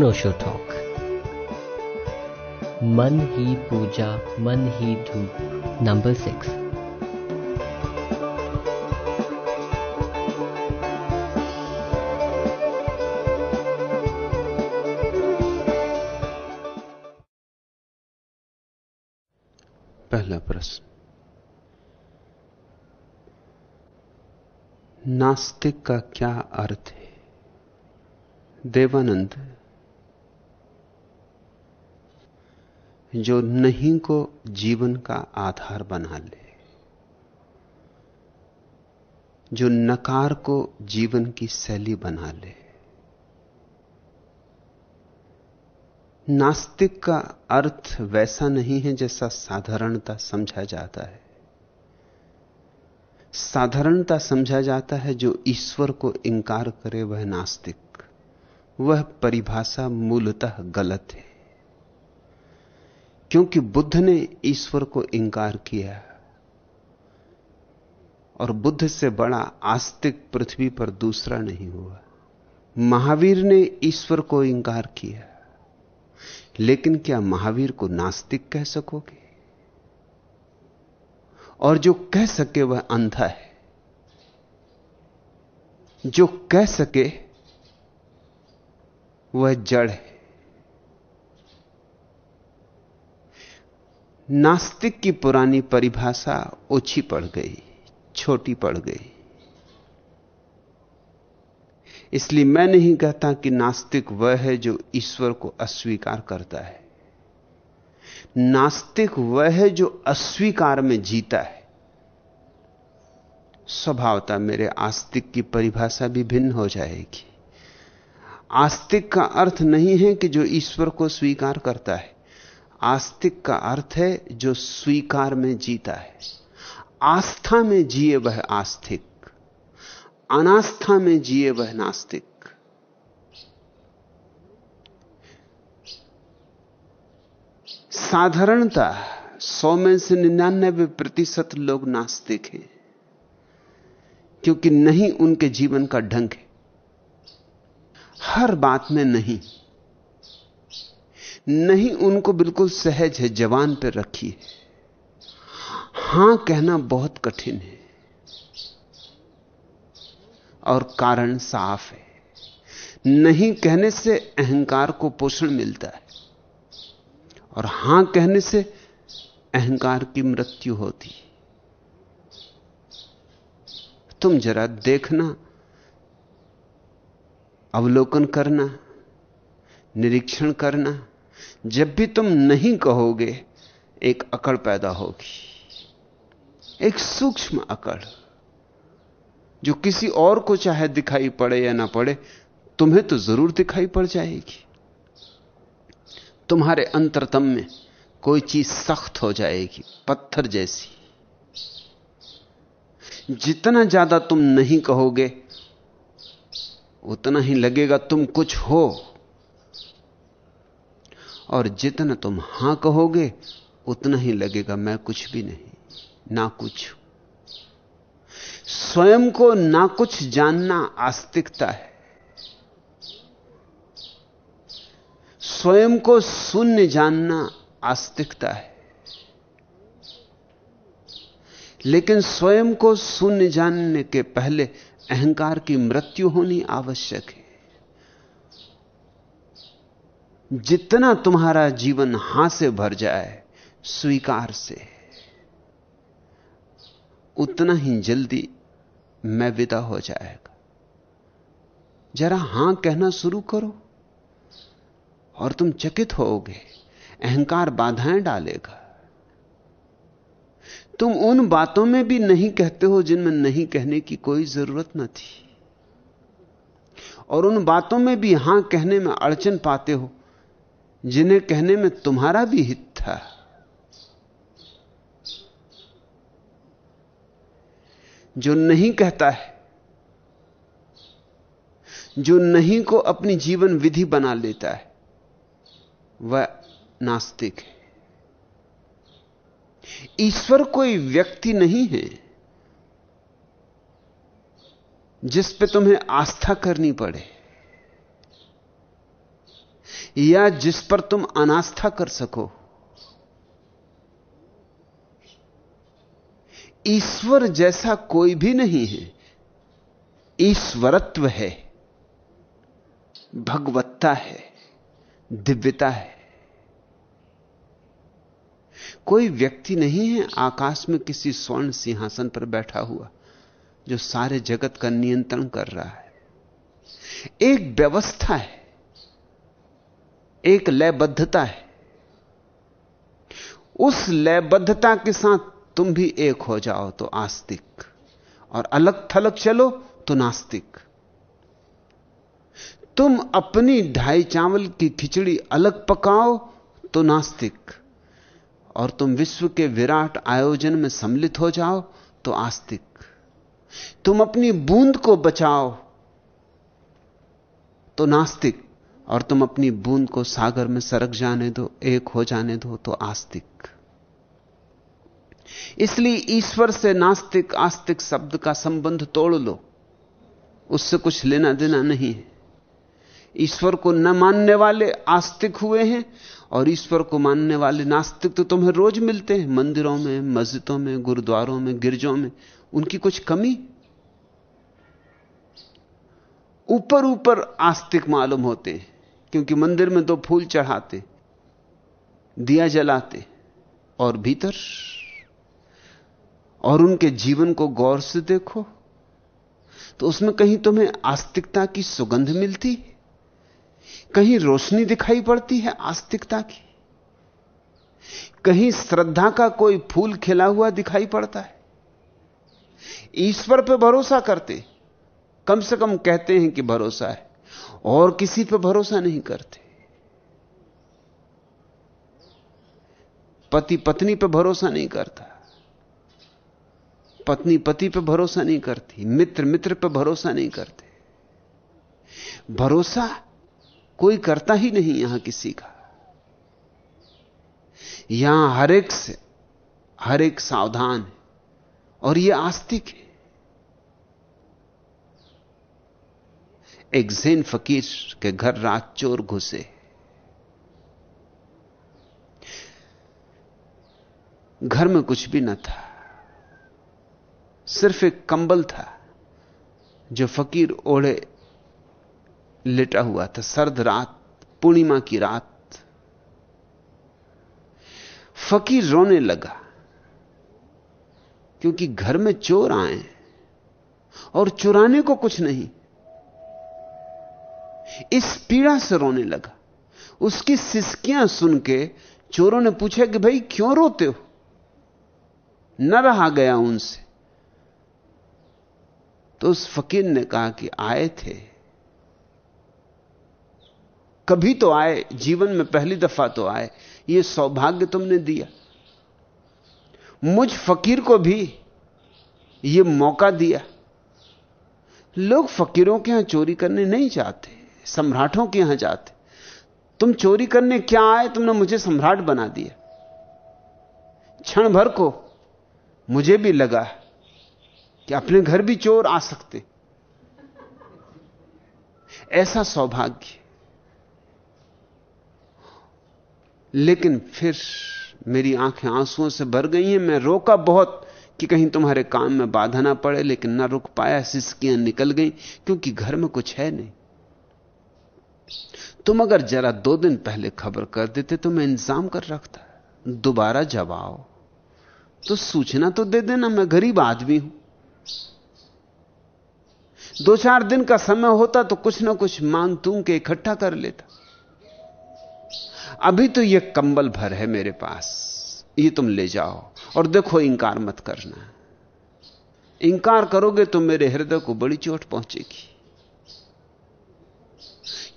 अनोशो talk मन ही पूजा मन ही धूप नंबर सिक्स पहला प्रश्न। नास्तिक का क्या अर्थ है? देवानंद जो नहीं को जीवन का आधार बना ले। जो नकार को जीवन की शैली बना ले। नास्तिक का अर्थ वैसा नहीं है जैसा साधारणता समझा जाता है। साधारणता समझा जाता है जो ईश्वर को इंकार करे वह नास्तिक, वह परिभाषा मूलतः गलत है। क्योंकि बुद्ध ने ईश्वर को इंकार किया और बुद्ध से बड़ा आस्तिक पृथ्वी पर दूसरा नहीं हुआ। महावीर ने ईश्वर को इंकार किया लेकिन क्या महावीर को नास्तिक कह सकोगे? और जो कह सके वह अंधा है। जो कह सके वह जड़ है। नास्तिक की पुरानी परिभाषा ओछी पड़ गई, छोटी पड़ गई। इसलिए मैं नहीं कहता कि नास्तिक वह है जो ईश्वर को अस्वीकार करता है। नास्तिक वह है जो अस्वीकार में जीता है। स्वभावता मेरे आस्तिक की परिभाषा भी भिन्न हो जाएगी। आस्तिक का अर्थ नहीं है कि जो ईश्वर को स्वीकार करता है। आस्तिक का अर्थ है जो स्वीकार में जीता है। आस्था में जिए वह आस्तिक, अनास्था में जिए वह नास्तिक। साधारणता, सौ में से निन्यानबे प्रतिशत लोग नास्तिक हैं, क्योंकि नहीं उनके जीवन का ढंग है। हर बात में नहीं। नहीं, उनको बिल्कुल सहज है, जवान पर रखी है। हाँ, कहना बहुत कठिन है। और कारण साफ़ है। नहीं, कहने से अहंकार को पोषण मिलता है। और हाँ, कहने से अहंकार की मृत्यु होती तुम जरा देखना, अवलोकन करना, निरीक्षण करना जब भी तुम नहीं कहोगे, एक अकड़ पैदा होगी। एक सूक्ष्म अकड़, जो किसी और को चाहे दिखाई पड़े या ना पड़े, तुम्हें तो ज़रूर दिखाई पड़ जाएगी। तुम्हारे अंतरतम में कोई चीज़ सख्त हो जाएगी, पत्थर जैसी। जितना ज़्यादा तुम नहीं कहोगे, उतना ही लगेगा तुम कुछ हो। और जितना तुम हाँ कहोगे, उतना ही लगेगा मैं कुछ भी नहीं, ना कुछ। स्वयं को ना कुछ जानना आस्तिकता है। स्वयं को शून्य जानना आस्तिकता है। लेकिन स्वयं को शून्य जानने के पहले अहंकार की मृत्यु होनी आवश्यक है। जितना तुम्हारा जीवन हाँ से भर जाए, स्वीकार से। उतना ही जल्दी मैं विदा हो जाएगा। जरा हाँ कहना शुरू करो और तुम चकित होोगे अहंकार बाधाएँ डालेगा। तुम उन बातों में भी नहीं कहते हो जिनमें नहीं कहने की कोई ज़रूरत न थी। और उन बातों में भी हाँ कहने में अड़चन पाते हो जिन्हें कहने में तुम्हारा भी हित था। जो नहीं कहता है, जो नहीं को अपनी जीवन विधि बना लेता है, वह नास्तिक है। ईश्वर कोई व्यक्ति नहीं है जिस पे तुम्हें आस्था करनी पड़े। या जिस पर तुम अनास्था कर सको। ईश्वर जैसा कोई भी नहीं है। ईश्वरत्व है। भगवत्ता है। दिव्यता है। कोई व्यक्ति नहीं है आकाश में किसी स्वर्ण सिंहासन पर बैठा हुआ, जो सारे जगत का नियंत्रण कर रहा है। एक व्यवस्था है। एक लयबद्धता है। उस लयबद्धता के साथ तुम भी एक हो जाओ तो आस्तिक, और अलग थलग चलो तो नास्तिक। तुम अपनी ढाई चावल की खिचड़ी अलग पकाओ तो नास्तिक, और तुम विश्व के विराट आयोजन में सम्मिलित हो जाओ तो आस्तिक। तुम अपनी बूंद को बचाओ तो नास्तिक। और तुम अपनी बूंद को सागर में सरक जाने दो, एक हो जाने दो तो आस्तिक। इसलिए ईश्वर से नास्तिक, आस्तिक शब्द का संबंध तोड़ लो। उससे कुछ लेना देना नहीं है। ईश्वर को न मानने वाले आस्तिक हुए हैं, और ईश्वर को मानने वाले नास्तिक तो तुम्हें रोज मिलते हैं, मंदिरों में, मस्जिदों में, गुरुद्वारों में, गिरजों में। उनकी कुछ कमी? ऊपर ऊपर आस्तिक मालूम होते हैं। क्योंकि मंदिर में तो फूल चढ़ाते, दिया जलाते और भीतर। और उनके जीवन को गौर से देखो तो उसमें कहीं तुम्हें आस्तिकता की सुगंध मिलती, कहीं रोशनी दिखाई पड़ती है आस्तिकता की, कहीं श्रद्धा का कोई फूल खिला हुआ दिखाई पड़ता है। ईश्वर पर भरोसा करते, कम से कम कहते हैं कि भरोसा है। और किसी पर भरोसा नहीं करते। पति पत्नी पर भरोसा नहीं करता। पत्नी पति पर भरोसा नहीं करती, मित्र मित्र पर भरोसा नहीं करते। भरोसा कोई करता ही नहीं यहाँ किसी का। यहाँ हर एक से, हर एक सावधान है और यह आस्तिक है। एक जैन फकीर के घर रात चोर घुसे। घर में कुछ भी न था। सिर्फ़ एक कंबल था जो फकीर ओढ़े लेटा हुआ था। सर्द रात, पूर्णिमा की रात। फकीर रोने लगा क्योंकि घर में चोर आए और चुराने को कुछ नहीं। इस पीड़ा से रोने लगा। उसकी सिसकियाँ सुन के चोरों ने पूछा कि भाई, क्यों रोते हो? न रहा गया उनसे। तो उस फकीर ने कहा कि आए थे। कभी तो आए, जीवन में पहली दफ़ा तो आए। यह सौभाग्य तुमने दिया। मुझ फकीर को भी यह मौका दिया। लोग फकीरों के यहाँ चोरी करने नहीं चाहते सम्राटों के यहाँ जाते। तुम चोरी करने क्या आए? तुमने मुझे सम्राट बना दिया। क्षण भर को मुझे भी लगा कि अपने घर भी चोर आ सकते। ऐसा सौभाग्य। लेकिन फिर मेरी आँखें आंसुओं से भर गई हैं। मैं रोका बहुत कि कहीं तुम्हारे काम में बाधा ना पड़े, लेकिन ना रुक पाया, सिस्कियाँ निकल गई, क्योंकि घर में कुछ है नहीं। तुम अगर जरा दो दिन पहले खबर कर देते तो मैं इंतज़ाम कर रखता। दोबारा जब आओ तो सूचना तो दे देना, मैं गरीब आदमी हूँ। दो चार दिन का समय होता तो कुछ ना कुछ मांग तूं के इकट्ठा कर लेता। अभी तो यह कंबल भर है मेरे पास, ये तुम ले जाओ और देखो इंकार मत करना। इंकार करोगे तो मेरे हृदय को बड़ी चोट पहुंचेगी।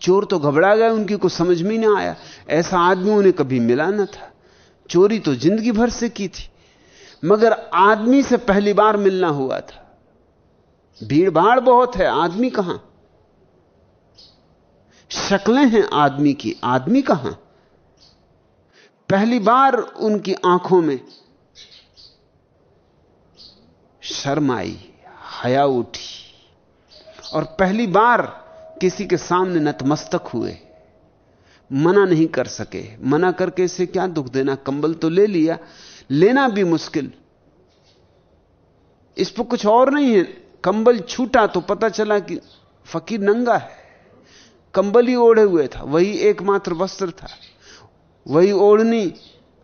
चोर तो घबरा गए, उनकी कुछ समझ में ना आया। ऐसा आदमी उन्हें कभी मिला ना था। चोरी तो ज़िंदगी भर से की थी, मगर आदमी से पहली बार मिलना हुआ था। भीड़ भाड़ बहुत है, आदमी कहाँ? शक्लें हैं आदमी की, आदमी कहाँ? पहली बार उनकी आँखों में शर्म आई, हया उठी। और पहली बार किसी के सामने नतमस्तक हुए। मना नहीं कर सके। मना करके इसे क्या दुख देना? कंबल तो ले लिया। लेना भी मुश्किल। इस पर कुछ और नहीं है। कंबल छूटा तो पता चला कि फकीर नंगा है। कंबल ही ओढ़े हुए था। वही एकमात्र वस्त्र था। वही ओढ़नी,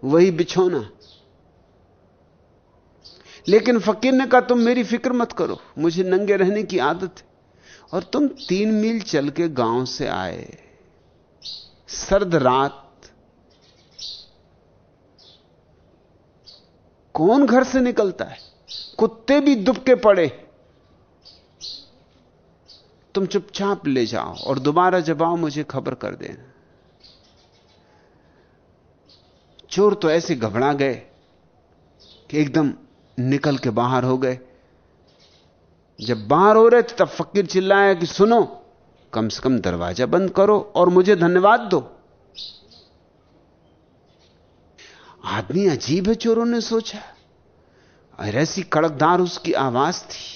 वही बिछोना। लेकिन फकीर ने कहा, तुम मेरी फ़िक्र मत करो। मुझे नंगे रहने की आदत है। और तुम तीन मील चल के गाँव से आए। सर्द रात, कौन घर से निकलता है? कुत्ते भी दुबके पड़े। तुम चुपचाप ले जाओ और दोबारा जब आओ, मुझे खबर कर देना। चोर तो ऐसे घबरा गए कि एकदम निकल के बाहर हो गए। जब बाहर हो रहे थे, तब फकीर चिल्लाया कि सुनो, कम से कम दरवाज़ा बंद करो और मुझे धन्यवाद दो। आदमी अजीब है चोरों ने सोचा। और ऐसी कड़कदार उसकी आवाज़ थी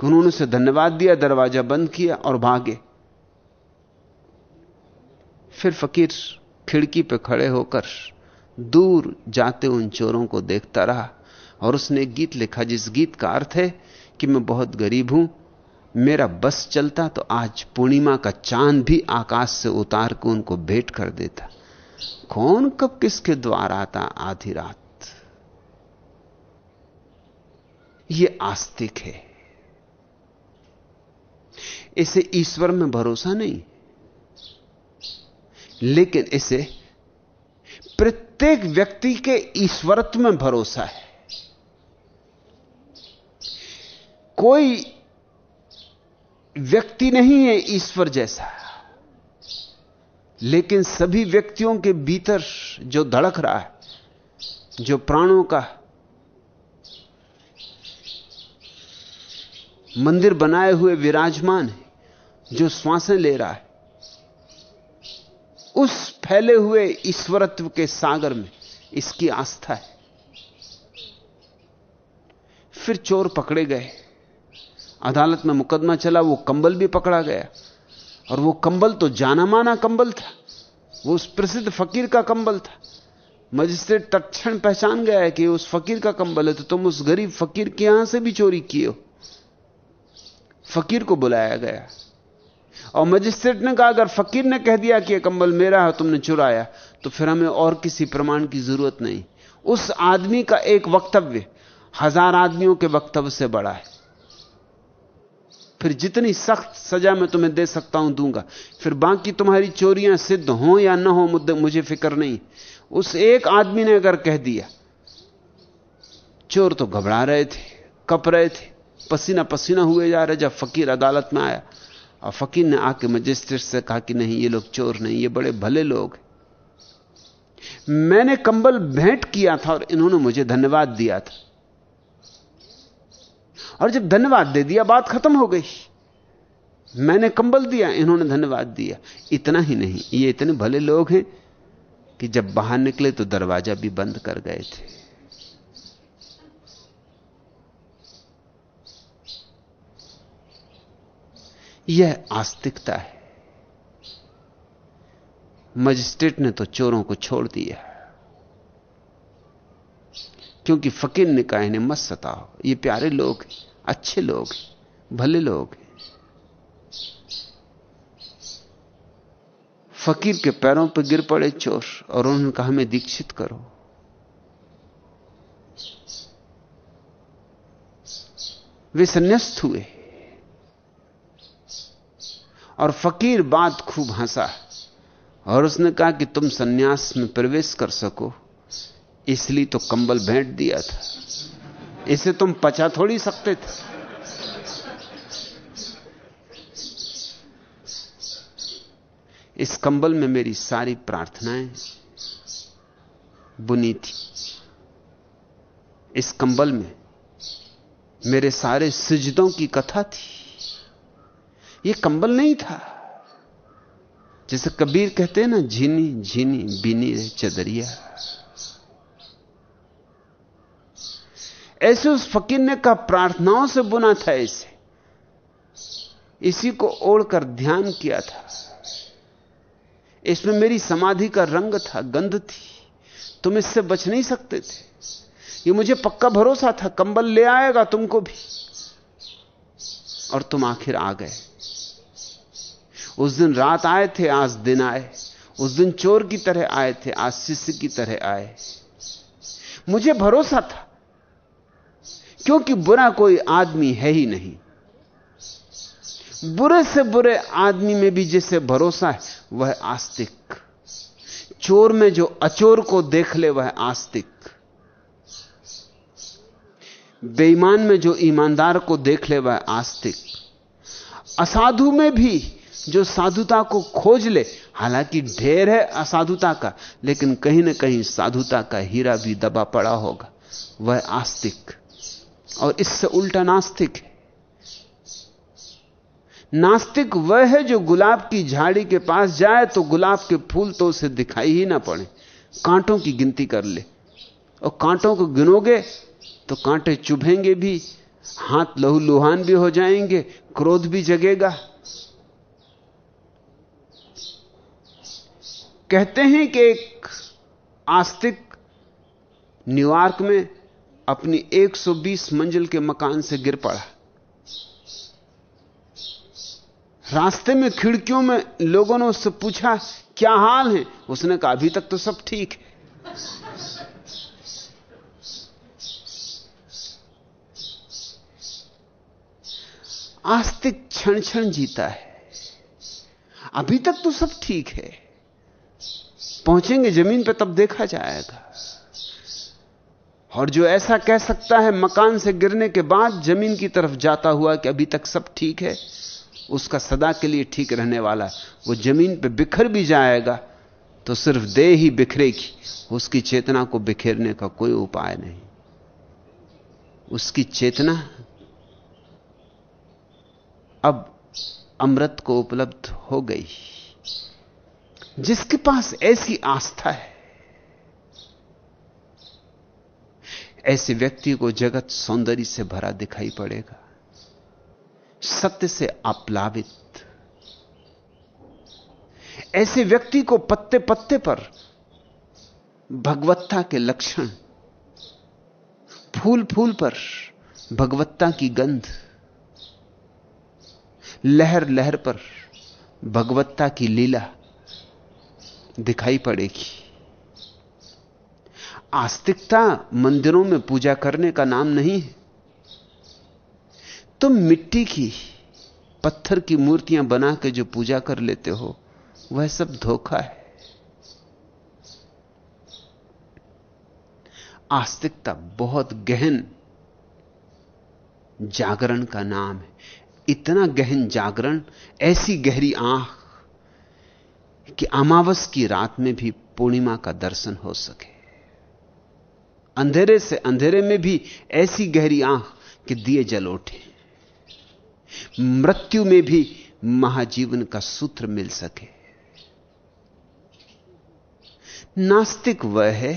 कि उन्होंने उसे धन्यवाद दिया, दरवाज़ा बंद किया और भागे। फिर फकीर खिड़की पर खड़े होकर दूर जाते उन चोरों को देखता रहा। और उसने एक गीत लिखा, जिस गीत का अर्थ है कि मैं बहुत गरीब हूँ, मेरा बस चलता तो आज पूर्णिमा का चाँद भी आकाश से उतार के उनको भेंट कर देता। कौन कब किसके द्वार आता आधी रात? ये आस्तिक है। इसे ईश्वर में भरोसा नहीं। लेकिन इसे प्रत्येक व्यक्ति के ईश्वरत्व में भरोसा है। कोई व्यक्ति नहीं है ईश्वर जैसा। लेकिन सभी व्यक्तियों के भीतर जो धड़क रहा है, जो प्राणों का मंदिर बनाए हुए विराजमान है, जो श्वासें ले रहा है, उस फैले हुए ईश्वरत्व के सागर में इसकी आस्था है। फिर चोर पकड़े गए। अदालत में मुकदमा चला, वो कंबल भी पकड़ा गया। और वो कंबल तो जाना माना कंबल था। वो उस प्रसिद्ध फकीर का कंबल था। मजिस्ट्रेट तत्ण पहचान गया है कि उस फकीर का कंबल है तो तुम उस गरीब फकीर के यहाँ से भी चोरी किए हो। फकीर को बुलाया गया। और मजिस्ट्रेट ने कहा, अगर फकीर ने कह दिया कि यह कंबल मेरा है, तुमने चुराया तो फिर हमें और किसी प्रमाण की ज़रूरत नहीं। उस आदमी का एक वक्तव्य, हज़ार आदमियों के वक्तव्य से बड़ा है। फिर जितनी सख्त सजा मैं तुम्हें दे सकता हूँ दूँगा। फिर बाकी तुम्हारी चोरियाँ सिद्ध हो या ना हो, मुद्दे मुझे फ़िक्र नहीं। उस एक आदमी ने अगर कह दिया, चोर तो घबरा रहे थे, कप रहे थे, पसीना पसीना हुए जा रहे जब फकीर अदालत में आया। और फकीर ने आके मजिस्ट्रेट से कहा कि नहीं, ये लोग चोर नहीं, ये बड़े भले लोग मैंने कंबल भेंट किया था और इन्होंने मुझे धन्यवाद दिया था। और जब धन्यवाद दे दिया, बात खत्म हो गई। मैंने कंबल दिया, इन्होंने धन्यवाद दिया। इतना ही नहीं, ये इतने भले लोग हैं कि जब बाहर निकले तो दरवाज़ा भी बंद कर गए थे। यह आस्तिकता है। मजिस्ट्रेट ने तो चोरों को छोड़ दिया। क्योंकि फकीर ने कहा, इन्हें मत सताओ। ये प्यारे लोग अच्छे लोग भले लोग फकीर के पैरों पर गिर पड़े चोर और उन्होंने कहा, हमें दीक्षित करो। वे संन्यास्त हुए। और फकीर बात खूब हंसा और उसने कहा कि तुम सन्यास में प्रवेश कर सको। इसलिए तो कंबल भेंट दिया था। इसे तुम पचा थोड़ी सकते थे। इस कंबल में मेरी सारी प्रार्थनाएँ बुनी थी। इस कंबल में मेरे सारे सिजदों की कथा थी। ये कंबल नहीं था। जैसे कबीर कहते हैं ना, झीनी झीनी, बीनी चदरिया। ऐसे उस फकीर ने कहा, प्रार्थनाओं से बुना था इसे। इसी को ओढ़कर ध्यान किया था। इसमें मेरी समाधि का रंग था, गंध थी। तुम इससे बच नहीं सकते थे। ये मुझे पक्का भरोसा था, कंबल ले आएगा तुमको भी। और तुम आखिर आ गए। उस दिन रात आए थे, आज दिन आए। उस दिन चोर की तरह आए थे, आज शिष्य की तरह आए। मुझे भरोसा था। क्योंकि बुरा कोई आदमी है ही नहीं। बुरे से बुरे आदमी में भी जिसे भरोसा है, वह आस्तिक। चोर में जो अचोर को देख ले, वह आस्तिक। बेईमान में जो ईमानदार को देख ले, वह आस्तिक। असाधु में भी जो साधुता को खोज ले, हालाँकि ढेर है असाधुता का, लेकिन कहीं ना कहीं साधुता का हीरा भी दबा पड़ा होगा। वह आस्तिक। और इससे उल्टा नास्तिक है। नास्तिक वह है जो गुलाब की झाड़ी के पास जाए तो गुलाब के फूल तो उसे दिखाई ही ना पड़े। कांटों की गिनती कर ले। और कांटों को गिनोगे तो कांटे चुभेंगे भी, हाथ लहू लुहान भी हो जाएँगे, क्रोध भी जगेगा। कहते हैं कि एक आस्तिक न्यूयॉर्क में अपनी 120 मंजिल के मकान से गिर पड़ा। रास्ते में खिड़कियों में लोगों ने उससे पूछा, क्या हाल है? उसने कहा, अभी तक तो सब ठीक है। आस्तिक क्षण क्षण जीता है। अभी तक तो सब ठीक है। पहुँचेंगे ज़मीन पर तब देखा जाएगा। और जो ऐसा कह सकता है, मकान से गिरने के बाद ज़मीन की तरफ़ जाता हुआ कि अभी तक सब ठीक है, उसका सदा के लिए ठीक रहने वाला वो ज़मीन पे बिखर भी जाएगा तो सिर्फ़ देह ही बिखरेगी। उसकी चेतना को बिखेरने का कोई उपाय नहीं। उसकी चेतना अब अमृत को उपलब्ध हो गई। जिसके पास ऐसी आस्था है ऐसे व्यक्ति को जगत सौंदर्य से भरा दिखाई पड़ेगा। सत्य से अप्लावित ऐसे व्यक्ति को पत्ते पत्ते पर भगवत्ता के लक्षण फूल फूल पर भगवत्ता की गंध लहर लहर पर भगवत्ता की लीला दिखाई पड़ेगी। आस्तिकता मंदिरों में पूजा करने का नाम नहीं है। तुम मिट्टी की, पत्थर की मूर्तियाँ बना के जो पूजा कर लेते हो, वह सब धोखा है। आस्तिकता बहुत गहन जागरण का नाम है। इतना गहन जागरण, ऐसी गहरी आँख कि अमावस की रात में भी पूर्णिमा का दर्शन हो सके। अंधेरे से अंधेरे में भी ऐसी गहरी आँख कि दिए जल उठे। मृत्यु में भी महाजीवन का सूत्र मिल सके। नास्तिक वह है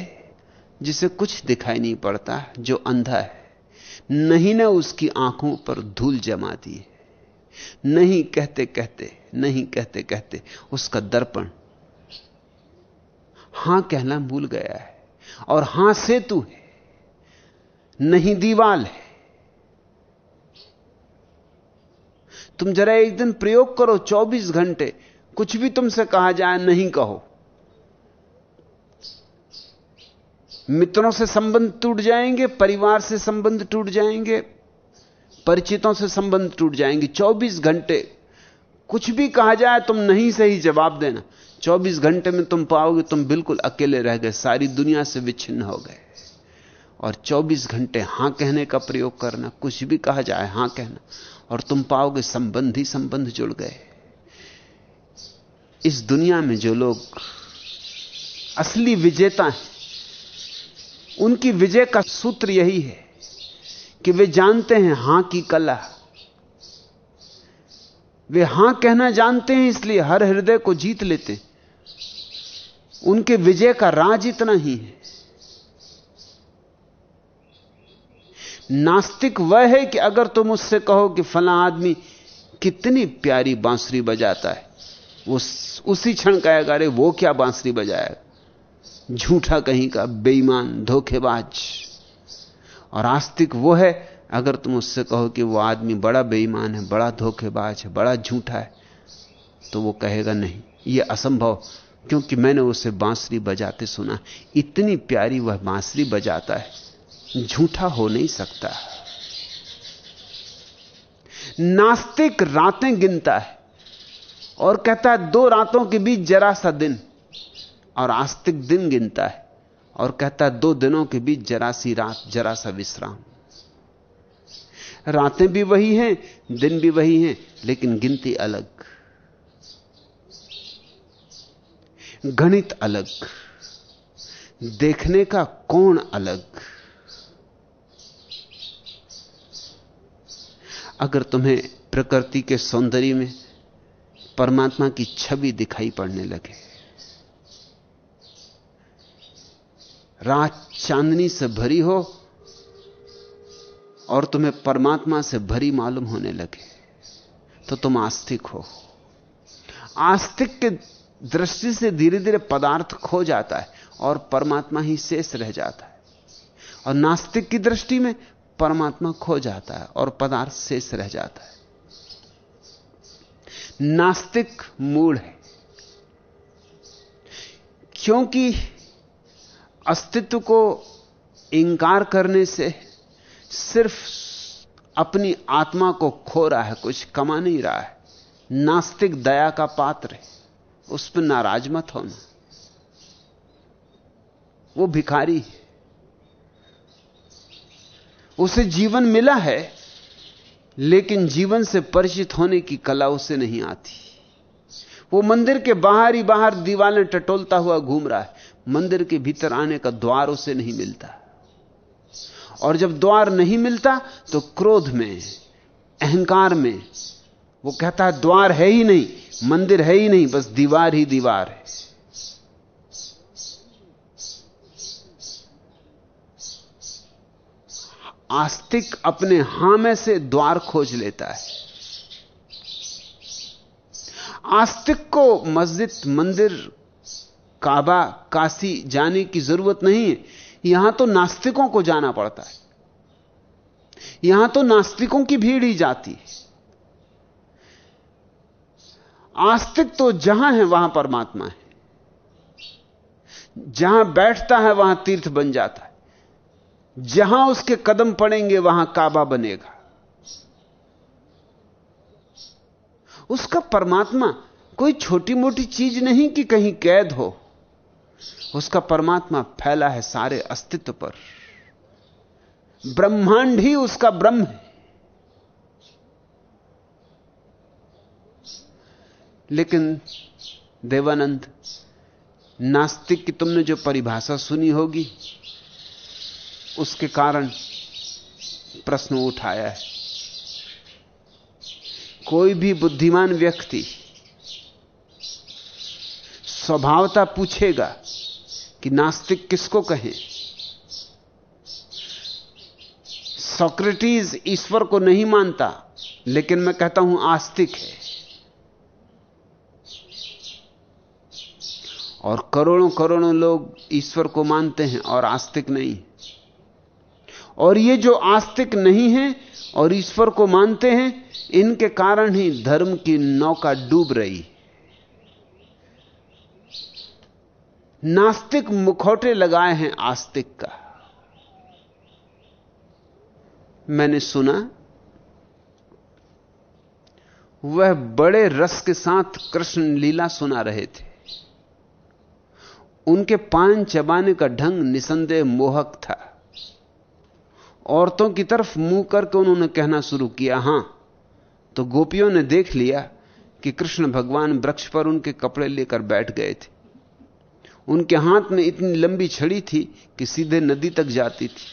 जिसे कुछ दिखाई नहीं पड़ता, जो अंधा है। नहीं ना उसकी आँखों पर धूल जमा दी है। नहीं कहते कहते, नहीं कहते कहते उसका दर्पण, हाँ कहना भूल गया है। और हाँ सेतु है, नहीं दीवाल है। तुम जरा एक दिन प्रयोग करो 24 घंटे, कुछ भी तुमसे कहा जाए नहीं कहो। मित्रों से संबंध टूट जाएँगे, परिवार से संबंध टूट जाएँगे, परिचितों से संबंध टूट जाएँगे। 24 घंटे, कुछ भी कहा जाए तुम नहीं सही जवाब देना। 24 घंटे में तुम पाओगे, तुम बिल्कुल अकेले रह गए, सारी दुनिया से विच्छिन्न हो गए। और 24 घंटे हाँ कहने का प्रयोग करना, कुछ भी कहा जाए हाँ कहना, और तुम पाओगे संबंध ही संबंध जुड़ गए। इस दुनिया में जो लोग असली विजेता हैं, उनकी विजय का सूत्र यही है कि वे जानते हैं हाँ की कला। वे हाँ कहना जानते हैं, इसलिए हर हृदय को जीत लेते उनके विजय का राज इतना ही है। नास्तिक वह है कि अगर तुम उससे कहो कि फला आदमी कितनी प्यारी बांसुरी बजाता है, वो उसी क्षण कहेगा, अरे, वो क्या बांसुरी बजाएगा झूठा कहीं का, बेईमान, धोखेबाज। और आस्तिक वो है, अगर तुम उससे कहो कि वो आदमी बड़ा बेईमान है, बड़ा धोखेबाज है, बड़ा झूठा है तो वो कहेगा, नहीं, ये असंभव क्योंकि मैंने उसे बांसुरी बजाते सुना। इतनी प्यारी वह बांसुरी बजाता है। झूठा हो नहीं सकता। नास्तिक रातें गिनता है और कहता है, दो रातों के बीच जरा सा दिन। और आस्तिक दिन गिनता है और कहता है, दो दिनों के बीच जरा सी रात, जरा सा विश्राम। रातें भी वही हैं, दिन भी वही हैं, लेकिन गिनती अलग। गणित अलग, देखने का कोण अलग। अगर तुम्हें प्रकृति के सौंदर्य में परमात्मा की छवि दिखाई पड़ने लगे, रात चांदनी से भरी हो और तुम्हें परमात्मा से भरी मालूम होने लगे तो तुम आस्तिक हो। आस्तिक के दृष्टि से धीरे धीरे पदार्थ खो जाता है और परमात्मा ही शेष रह जाता है। और नास्तिक की दृष्टि में परमात्मा खो जाता है और पदार्थ शेष रह जाता है। नास्तिक मूड है। क्योंकि अस्तित्व को इंकार करने से सिर्फ़ अपनी आत्मा को खो रहा है, कुछ कमा नहीं रहा है। नास्तिक दया का पात्र है। उस पर नाराज़ मत होना। वो भिखारी उसे जीवन मिला है, लेकिन जीवन से परिचित होने की कला उसे नहीं आती। वो मंदिर के बाहर ही बाहर दीवारें टटोलता हुआ घूम रहा है। मंदिर के भीतर आने का द्वार उसे नहीं मिलता। और जब द्वार नहीं मिलता तो क्रोध में, अहंकार में, वो कहता है, द्वार है ही नहीं मंदिर है ही नहीं, बस दीवार ही दीवार है। आस्तिक अपने हाँ में से द्वार खोज लेता है। आस्तिक को मस्जिद, मंदिर, काबा, काशी जाने की ज़रूरत नहीं है। यहाँ तो नास्तिकों को जाना पड़ता है। यहाँ तो नास्तिकों की भीड़ ही जाती है। आस्तिक तो जहाँ है, वहाँ परमात्मा है। जहाँ बैठता है, वहाँ तीर्थ बन जाता है। जहाँ उसके कदम पड़ेंगे, वहाँ काबा बनेगा। उसका परमात्मा कोई छोटी मोटी चीज़ नहीं कि कहीं कैद हो। उसका परमात्मा फैला है सारे अस्तित्व पर। ब्रह्मांड ही उसका ब्रह्म है। लेकिन देवानंद, नास्तिक की तुमने जो परिभाषा सुनी होगी, उसके कारण प्रश्न उठाया है। कोई भी बुद्धिमान व्यक्ति स्वभावता पूछेगा कि नास्तिक किसको कहें? सोक्रेटिस ईश्वर को नहीं मानता, लेकिन मैं कहता हूँ आस्तिक है। और करोड़ों करोड़ों लोग ईश्वर को मानते हैं और आस्तिक नहीं। और ये जो आस्तिक नहीं है और ईश्वर को मानते हैं, इनके कारण ही धर्म की नौका डूब रही। नास्तिक मुखौटे लगाए हैं आस्तिक का। मैंने सुना, वह बड़े रस के साथ कृष्ण लीला सुना रहे थे। उनके पान चबाने का ढंग निसंदेह मोहक था। औरतों की तरफ़ मुँह करके उन्होंने कहना शुरू किया, हाँ। तो गोपियों ने देख लिया कि कृष्ण भगवान वृक्ष पर उनके कपड़े लेकर बैठ गए थे। उनके हाथ में इतनी लंबी छड़ी थी कि सीधे नदी तक जाती थी।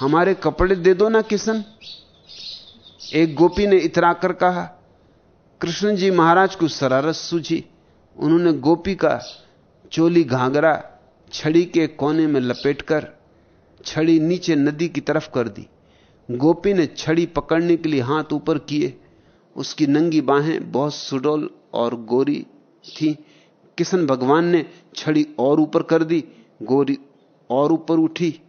हमारे कपड़े दे दो ना, किशन। एक गोपी ने इतरा कर कहा, कृष्ण जी महाराज को शरारत सूझी। उन्होंने गोपी का चोली घाघरा छड़ी के कोने में लपेटकर छड़ी नीचे नदी की तरफ़ कर दी। गोपी ने छड़ी पकड़ने के लिए हाथ ऊपर किए। उसकी नंगी बाहें बहुत सुडोल और गोरी थी। किशन भगवान ने छड़ी और ऊपर कर दी। गोरी और ऊपर उठी।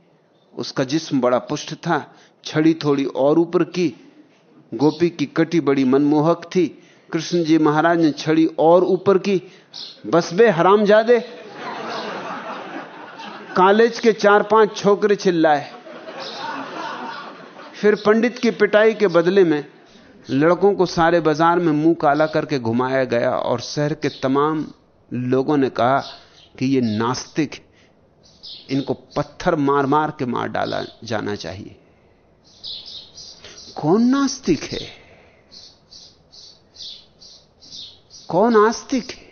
उसका जिस्म बड़ा पुष्ट था। छड़ी थोड़ी और ऊपर की। गोपी की कटी बड़ी मनमोहक थी। कृष्ण जी महाराज ने छड़ी और ऊपर की, बस बे, हराम जादे। कॉलेज के चार पाँच छोकरे चिल्लाए। फिर पंडित की पिटाई के बदले में लड़कों को सारे बाज़ार में मुँह काला करके घुमाया गया और शहर के तमाम लोगों ने कहा कि ये नास्तिक, इनको पत्थर मार मार के मार डाला जाना चाहिए। कौन नास्तिक है? कौन आस्तिक है?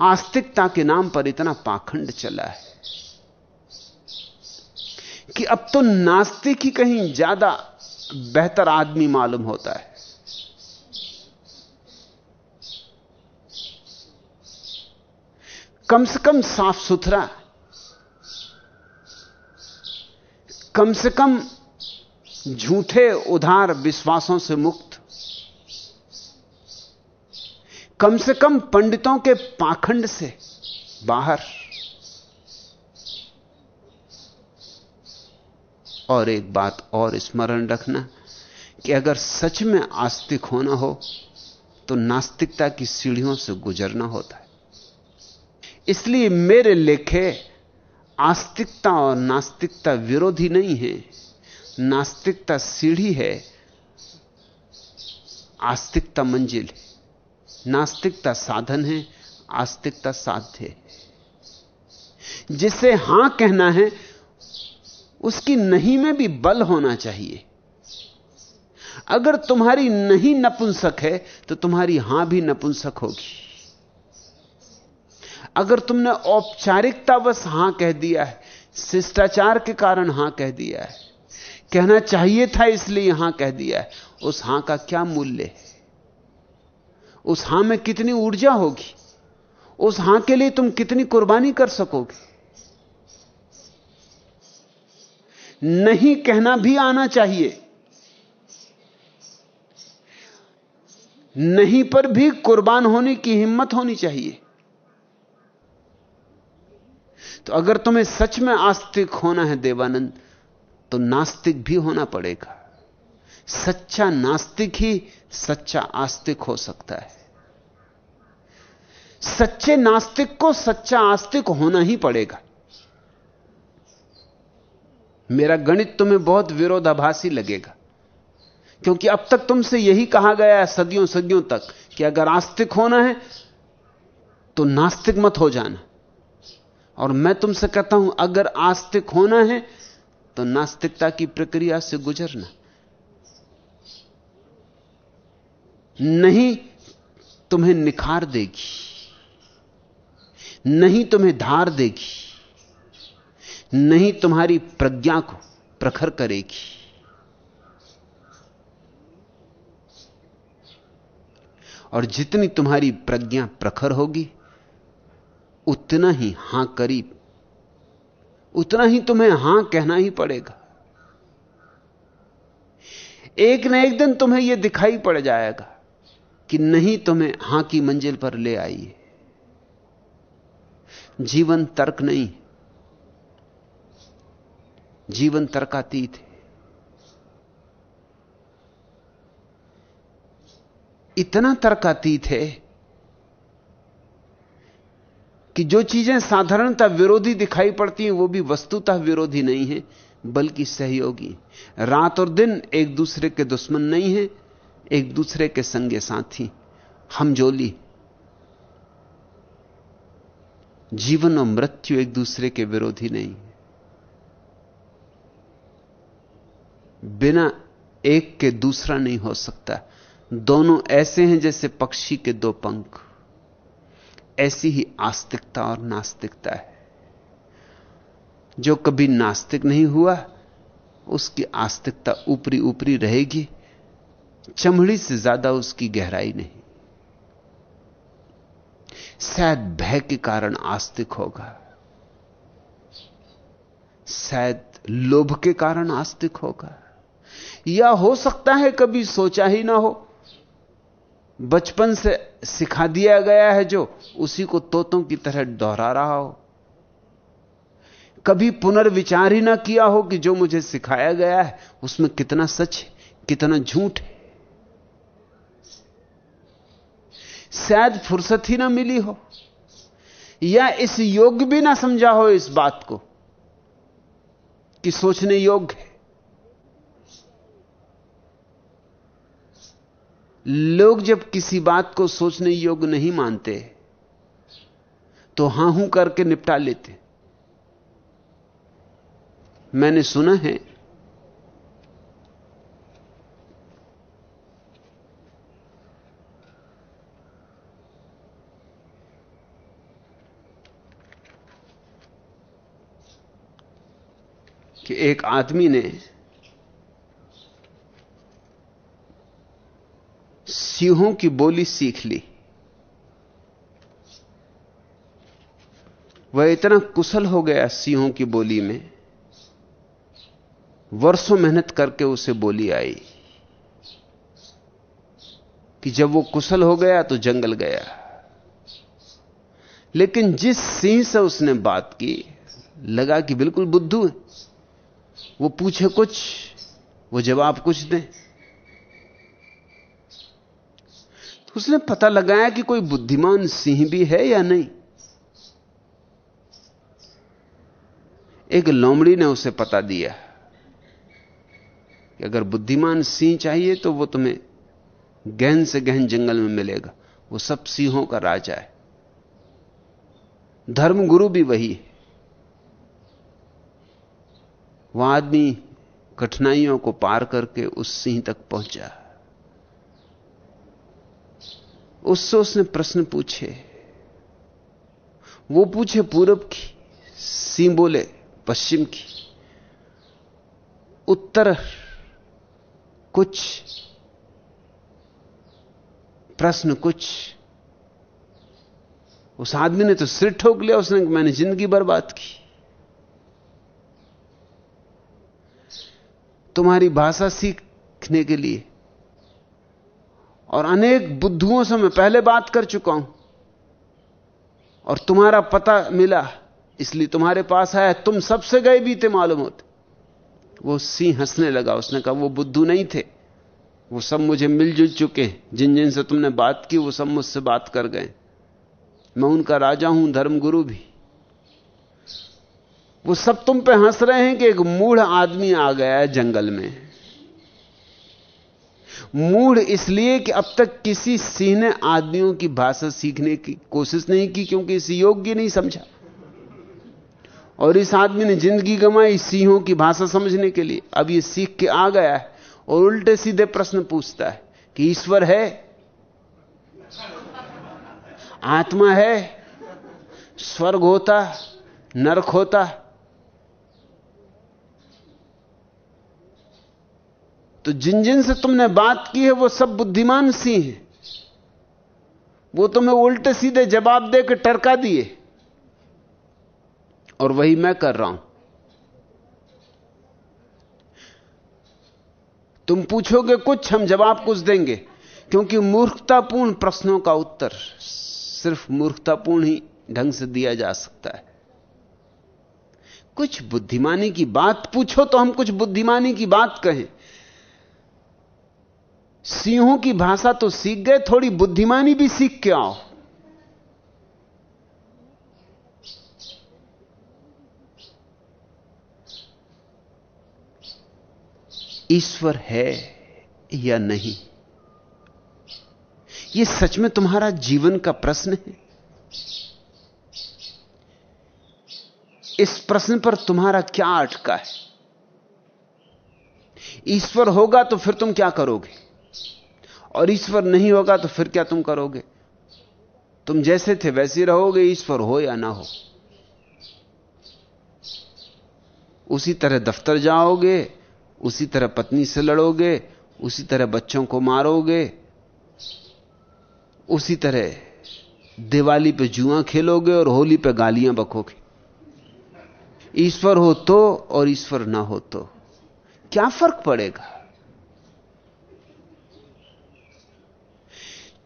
आस्तिकता के नाम पर इतना पाखंड चला है कि अब तो नास्तिक ही कहीं ज़्यादा बेहतर आदमी मालूम होता है। कम से कम साफ़ सुथरा, कम से कम झूठे उधार विश्वासों से मुक्त कम से कम पंडितों के पाखंड से बाहर। और एक बात और स्मरण रखना कि अगर सच में आस्तिक होना हो तो नास्तिकता की सीढ़ियों से गुजरना होता है। इसलिए मेरे लेखे आस्तिकता और नास्तिकता विरोधी नहीं है। नास्तिकता सीढ़ी है, आस्तिकता मंजिल है। नास्तिकता साधन है, आस्तिकता साध्य है। जिसे हाँ कहना है, उसकी नहीं में भी बल होना चाहिए। अगर तुम्हारी नहीं नपुंसक है तो तुम्हारी हाँ भी नपुंसक होगी। अगर तुमने औपचारिकता बस हाँ कह दिया है, शिष्टाचार के कारण हाँ कह दिया है, कहना चाहिए था इसलिए हाँ कह दिया है, उस हाँ का क्या मूल्य है? उस हाँ में कितनी ऊर्जा होगी? उस हाँ के लिए तुम कितनी कुर्बानी कर सकोगे? नहीं कहना भी आना चाहिए। नहीं पर भी कुर्बान होने की हिम्मत होनी चाहिए। तो अगर तुम्हें सच में आस्तिक होना है देवानंद तो नास्तिक भी होना पड़ेगा। सच्चा नास्तिक ही सच्चा आस्तिक हो सकता है। सच्चे नास्तिक को सच्चा आस्तिक होना ही पड़ेगा। मेरा गणित तुम्हें बहुत विरोधाभासी लगेगा, क्योंकि अब तक तुमसे यही कहा गया है सदियों सदियों तक कि अगर आस्तिक होना है तो नास्तिक मत हो जाना। और मैं तुमसे कहता हूँ, अगर आस्तिक होना है तो नास्तिकता की प्रक्रिया से गुजरना। नहीं तुम्हें निखार देगी, नहीं तुम्हें धार देगी, नहीं तुम्हारी प्रज्ञा को प्रखर करेगी। और जितनी तुम्हारी प्रज्ञा प्रखर होगी, उतना ही हाँ करीब, उतना ही तुम्हें हाँ कहना ही पड़ेगा। एक न एक दिन तुम्हें यह दिखाई पड़ जाएगा। कि नहीं तुम्हें हाँ की मंजिल पर ले आई जीवन तर्क नहीं। जीवन तर्कातीत है। इतना तर्कातीत है कि जो चीज़ें साधारणतः विरोधी दिखाई पड़ती हैं, वो भी वस्तुतः विरोधी नहीं है, बल्कि सहयोगी रात और दिन एक दूसरे के दुश्मन नहीं है एक दूसरे के संगे साथी, हमजोली। जीवन और मृत्यु एक दूसरे के विरोधी नहीं। बिना एक के दूसरा नहीं हो सकता। दोनों ऐसे हैं जैसे पक्षी के दो पंख। ऐसी ही आस्तिकता और नास्तिकता है। जो कभी नास्तिक नहीं हुआ, उसकी आस्तिकता ऊपरी ऊपरी रहेगी। चमड़ी से ज़्यादा उसकी गहराई नहीं। शायद भय के कारण आस्तिक होगा। शायद लोभ के कारण आस्तिक होगा। या हो सकता है कभी सोचा ही ना हो। बचपन से सिखा दिया गया है जो उसी को तोतों की तरह दोहरा रहा हो। कभी पुनर्विचार ही ना किया हो कि जो मुझे सिखाया गया है, उसमें कितना सच है, कितना झूठ है। शायद फुर्सत ही ना मिली हो। या इस योग्य भी ना समझा हो इस बात को कि सोचने योग्य है। लोग जब किसी बात को सोचने योग्य नहीं मानते तो हाँ हूँ करके निपटा लेते। मैंने सुना है कि एक आदमी ने सिंहों की बोली सीख ली। वह इतना कुशल हो गया सिंहों की बोली में। वर्षों मेहनत करके उसे बोली आई कि जब वो कुशल हो गया तो जंगल गया। लेकिन जिस सिंह से उसने बात की, लगा कि बिल्कुल बुद्धू है। वो पूछे कुछ, वो जवाब कुछ दे। तो उसने पता लगाया कि कोई बुद्धिमान सिंह भी है या नहीं। एक लोमड़ी ने उसे पता दिया कि अगर बुद्धिमान सिंह चाहिए तो वो तुम्हें गहन से गहन जंगल में मिलेगा। वो सब सिंहों का राजा है। धर्मगुरु भी वही है। वह आदमी कठिनाइयों को पार करके उस सिंह तक पहुँचा। उससे उसने प्रश्न पूछे। वो पूछे पूरब की, सिंह बोले, पश्चिम की, उत्तर कुछ, प्रश्न कुछ। उस आदमी ने तो सिर ठोक लिया, उसने मैंने ज़िंदगी बर्बाद की। तुम्हारी भाषा सीखने के लिए। और अनेक बुद्धुओं से मैं पहले बात कर चुका हूँ। और तुम्हारा पता मिला, इसलिए तुम्हारे पास आया, तुम सबसे गए बीते मालूम होते। वो सिंह हंसने लगा, उसने कहा, वो बुद्धू नहीं थे। वो सब मुझे मिलजुल चुके हैं। जिन जिन से तुमने बात की, वो सब मुझसे बात कर गए मैं उनका राजा हूँ, धर्मगुरु भी। वो सब तुम पे हंस रहे हैं कि एक मूढ़ आदमी आ गया है जंगल में। मूढ़ इसलिए कि अब तक किसी सिंह ने आदमियों की भाषा सीखने की कोशिश नहीं की, क्योंकि इस योग्य नहीं समझा। और इस आदमी ने ज़िंदगी गंवाई सिंहों की भाषा समझने के लिए। अब ये सीख के आ गया है और उल्टे सीधे प्रश्न पूछता है कि ईश्वर है? आत्मा है? स्वर्ग होता? नरक होता? तो जिन जिन से तुमने बात की है, वो सब बुद्धिमान सी हैं। वो तुम्हें उल्टे सीधे जवाब दे के टरका दिए। और वही मैं कर रहा हूँ। तुम पूछोगे, कुछ हम जवाब कुछ देंगे। क्योंकि मूर्खतापूर्ण प्रश्नों का उत्तर सिर्फ़ मूर्खतापूर्ण ही ढंग से दिया जा सकता है। कुछ बुद्धिमानी की बात पूछो तो हम कुछ बुद्धिमानी की बात कहें। सिंहों की भाषा तो सीख गए, थोड़ी बुद्धिमानी भी सीख के आओ। ईश्वर है या नहीं? यह सच में तुम्हारा जीवन का प्रश्न है? इस प्रश्न पर तुम्हारा क्या अटका है? ईश्वर होगा तो फिर तुम क्या करोगे? और ईश्वर नहीं होगा तो फिर क्या तुम करोगे? तुम जैसे थे वैसे रहोगे, ईश्वर हो या ना हो। उसी तरह दफ्तर जाओगे, उसी तरह पत्नी से लड़ोगे, उसी तरह बच्चों को मारोगे, उसी तरह दिवाली पे जुआ खेलोगे और होली पे गालियाँ बखोगे। ईश्वर हो तो और ईश्वर ना हो तो क्या फ़र्क पड़ेगा?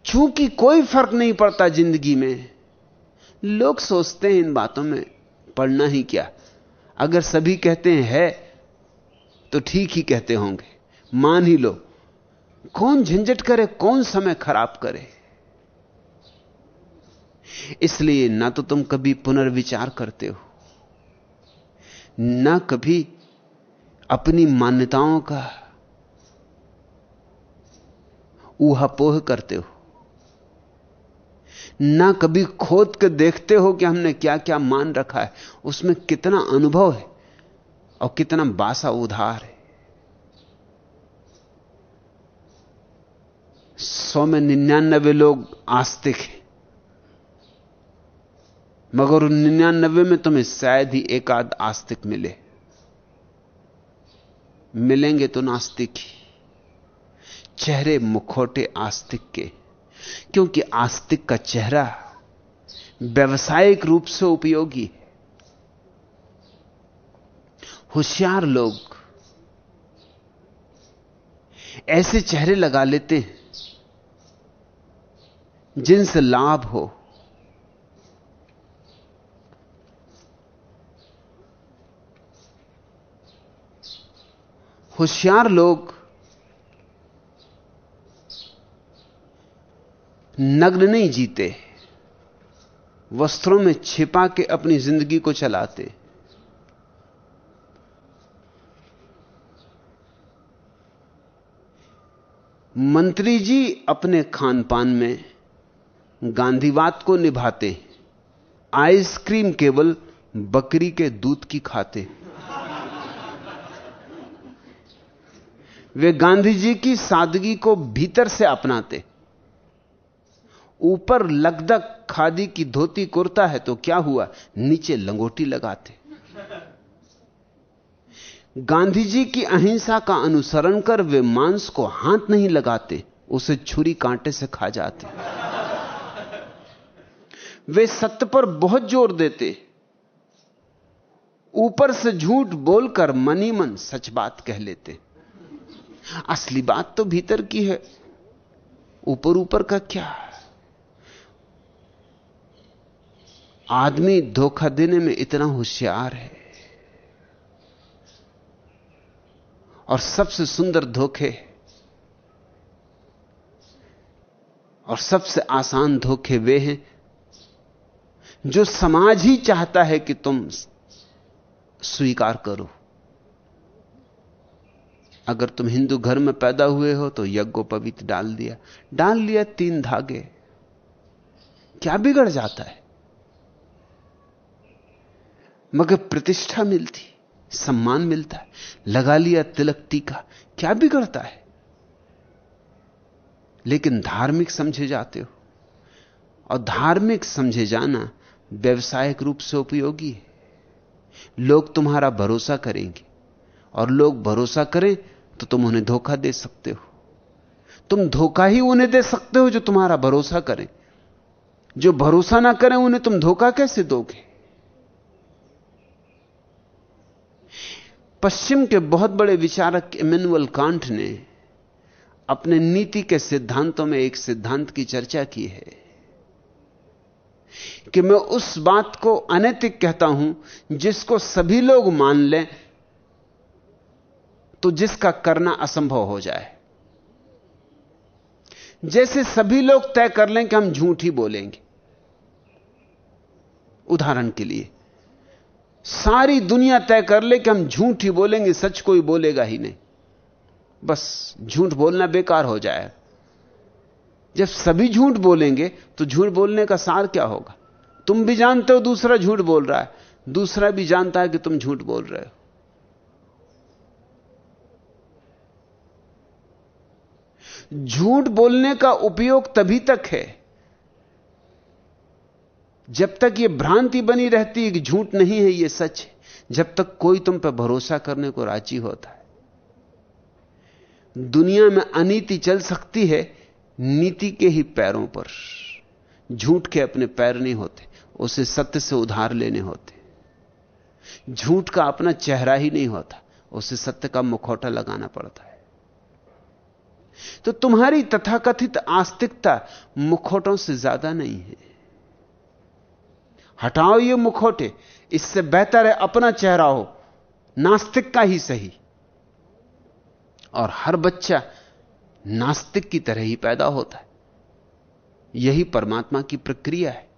चूँकि कोई फ़र्क नहीं पड़ता ज़िंदगी में, लोग सोचते हैं इन बातों में, पढ़ना ही क्या? अगर सभी कहते हैं है तो ठीक ही कहते होंगे। मान ही लो, कौन झंझट करे, कौन समय खराब करे? इसलिए ना तो तुम कभी पुनर्विचार करते हो, ना कभी अपनी मान्यताओं का ऊहापोह करते हो। ना कभी खोद के देखते हो कि हमने क्या क्या मान रखा है। उसमें कितना अनुभव है और कितना बासा उधार है। सौ में निन्यानबे लोग आस्तिक हैं। मगर उन निन्यानबे में तुम्हें शायद ही एक आध आस्तिक मिले। मिलेंगे तो नास्तिक ही। चेहरे मुखोटे आस्तिक के। क्योंकि आस्तिक का चेहरा व्यवसायिक रूप से उपयोगी है। होशियार लोग ऐसे चेहरे लगा लेते हैं जिनसे लाभ हो। होशियार लोग नग्न नहीं जीते, वस्त्रों में छिपा के अपनी ज़िंदगी को चलाते। मंत्री जी अपने खान पान में गांधीवाद को निभाते, आइसक्रीम केवल बकरी के दूध की खाते। वे गांधी जी की सादगी को भीतर से अपनाते। ऊपर लगदक खादी की धोती कुर्ता है तो क्या हुआ? नीचे लंगोटी लगाते। गांधी जी की अहिंसा का अनुसरण कर वे मांस को हाथ नहीं लगाते, उसे छुरी कांटे से खा जाते। वे सत्य पर बहुत ज़ोर देते। ऊपर से झूठ बोलकर मनी मन सच बात कह लेते। असली बात तो भीतर की है। ऊपर ऊपर का क्या? आदमी धोखा देने में इतना होशियार है। और सबसे सुंदर धोखे, और सबसे आसान धोखे वे हैं, जो समाज ही चाहता है कि तुम स्वीकार करो। अगर तुम हिंदू घर में पैदा हुए हो तो यज्ञोपवीत डाल दिया। डाल लिया तीन धागे। क्या बिगड़ जाता है? मगर प्रतिष्ठा मिलती, सम्मान मिलता है लगा लिया तिलक टीका, क्या बिगड़ता है? लेकिन धार्मिक समझे जाते हो, और धार्मिक समझे जाना व्यवसायिक रूप से उपयोगी है। लोग तुम्हारा भरोसा करेंगे, और लोग भरोसा करें तो तुम उन्हें धोखा दे सकते हो। तुम धोखा ही उन्हें दे सकते हो जो तुम्हारा भरोसा करें। जो भरोसा ना करें, उन्हें तुम धोखा कैसे दोगे? पश्चिम के बहुत बड़े विचारक इमेनुअल कांट ने अपने नीति के सिद्धांतों में एक सिद्धांत की चर्चा की है कि मैं उस बात को अनैतिक कहता हूँ, जिसको सभी लोग मान लें तो जिसका करना असंभव हो जाए। जैसे सभी लोग तय कर लें कि हम झूठ ही बोलेंगे, उदाहरण के लिए। सारी दुनिया तय कर ले कि हम झूठ ही बोलेंगे, सच कोई बोलेगा ही नहीं। बस झूठ बोलना बेकार हो जाए। जब सभी झूठ बोलेंगे तो झूठ बोलने का सार क्या होगा? तुम भी जानते हो दूसरा झूठ बोल रहा है। दूसरा भी जानता है कि तुम झूठ बोल रहे हो। झूठ बोलने का उपयोग तभी तक है जब तक यह भ्रांति बनी रहती है कि झूठ नहीं है यह सच है। जब तक कोई तुम पर भरोसा करने को राज़ी होता है। दुनिया में अनीति चल सकती है, नीति के ही पैरों पर। झूठ के अपने पैर नहीं होते, उसे सत्य से उधार लेने होते। झूठ का अपना चेहरा ही नहीं होता, उसे सत्य का मुखौटा लगाना पड़ता है। तो तुम्हारी तथाकथित आस्तिकता मुखौटों से ज़्यादा नहीं है। हटाओ ये मुखोटे, इससे बेहतर है अपना चेहरा हो। नास्तिक का ही सही। और हर बच्चा नास्तिक की तरह ही पैदा होता है। यही परमात्मा की प्रक्रिया है।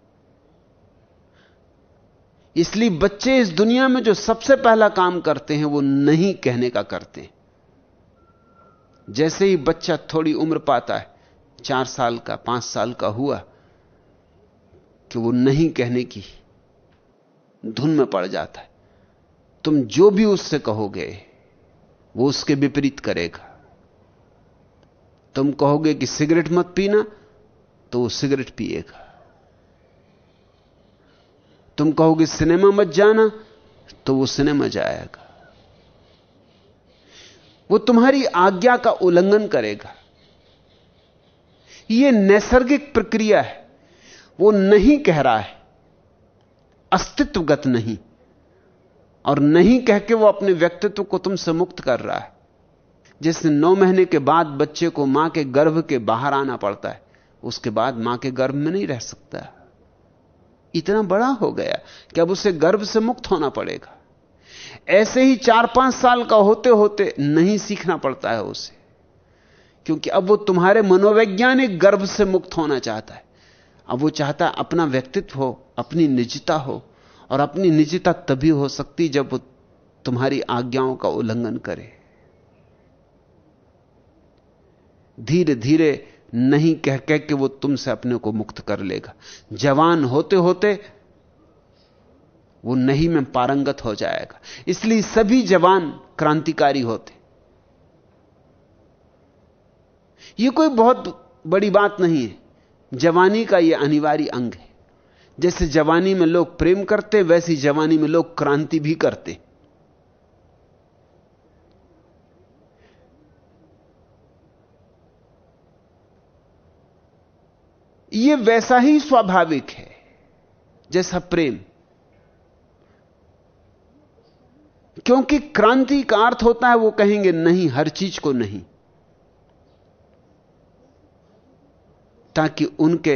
इसलिए बच्चे इस दुनिया में जो सबसे पहला काम करते हैं, वो नहीं कहने का करते हैं। जैसे ही बच्चा थोड़ी उम्र पाता है, चार साल का, पाँच साल का हुआ कि वो नहीं कहने की धुन में पड़ जाता है। तुम जो भी उससे कहोगे, वो उसके विपरीत करेगा। तुम कहोगे कि सिगरेट मत पीना तो वो सिगरेट पिएगा। तुम कहोगे सिनेमा मत जाना तो वो सिनेमा जाएगा। वो तुम्हारी आज्ञा का उल्लंघन करेगा। यह नैसर्गिक प्रक्रिया है। वो नहीं कह रहा है। अस्तित्वगत नहीं। और नहीं कह के वो अपने व्यक्तित्व को तुमसे मुक्त कर रहा है। जैसे नौ महीने के बाद बच्चे को माँ के गर्भ के बाहर आना पड़ता है, उसके बाद माँ के गर्भ में नहीं रह सकता। इतना बड़ा हो गया कि अब उसे गर्भ से मुक्त होना पड़ेगा। ऐसे ही चार पाँच साल का होते होते नहीं सीखना पड़ता है उसे। क्योंकि अब वो तुम्हारे मनोवैज्ञानिक गर्भ से मुक्त होना चाहता है। अब वो चाहता अपना व्यक्तित्व हो, अपनी निजता हो, और अपनी निजता तभी हो सकती जब वो तुम्हारी आज्ञाओं का उल्लंघन करे। धीरे धीरे नहीं कह कह के वो तुमसे अपने को मुक्त कर लेगा। जवान होते होते वो नहीं में पारंगत हो जाएगा। इसलिए सभी जवान क्रांतिकारी होते। ये कोई बहुत बड़ी बात नहीं है। जवानी का यह अनिवार्य अंग है। जैसे जवानी में लोग प्रेम करते, वैसी जवानी में लोग क्रांति भी करते। यह वैसा ही स्वाभाविक है, जैसा प्रेम। क्योंकि क्रांति का अर्थ होता है, वो कहेंगे, नहीं, हर चीज़ को नहीं। ताकि उनके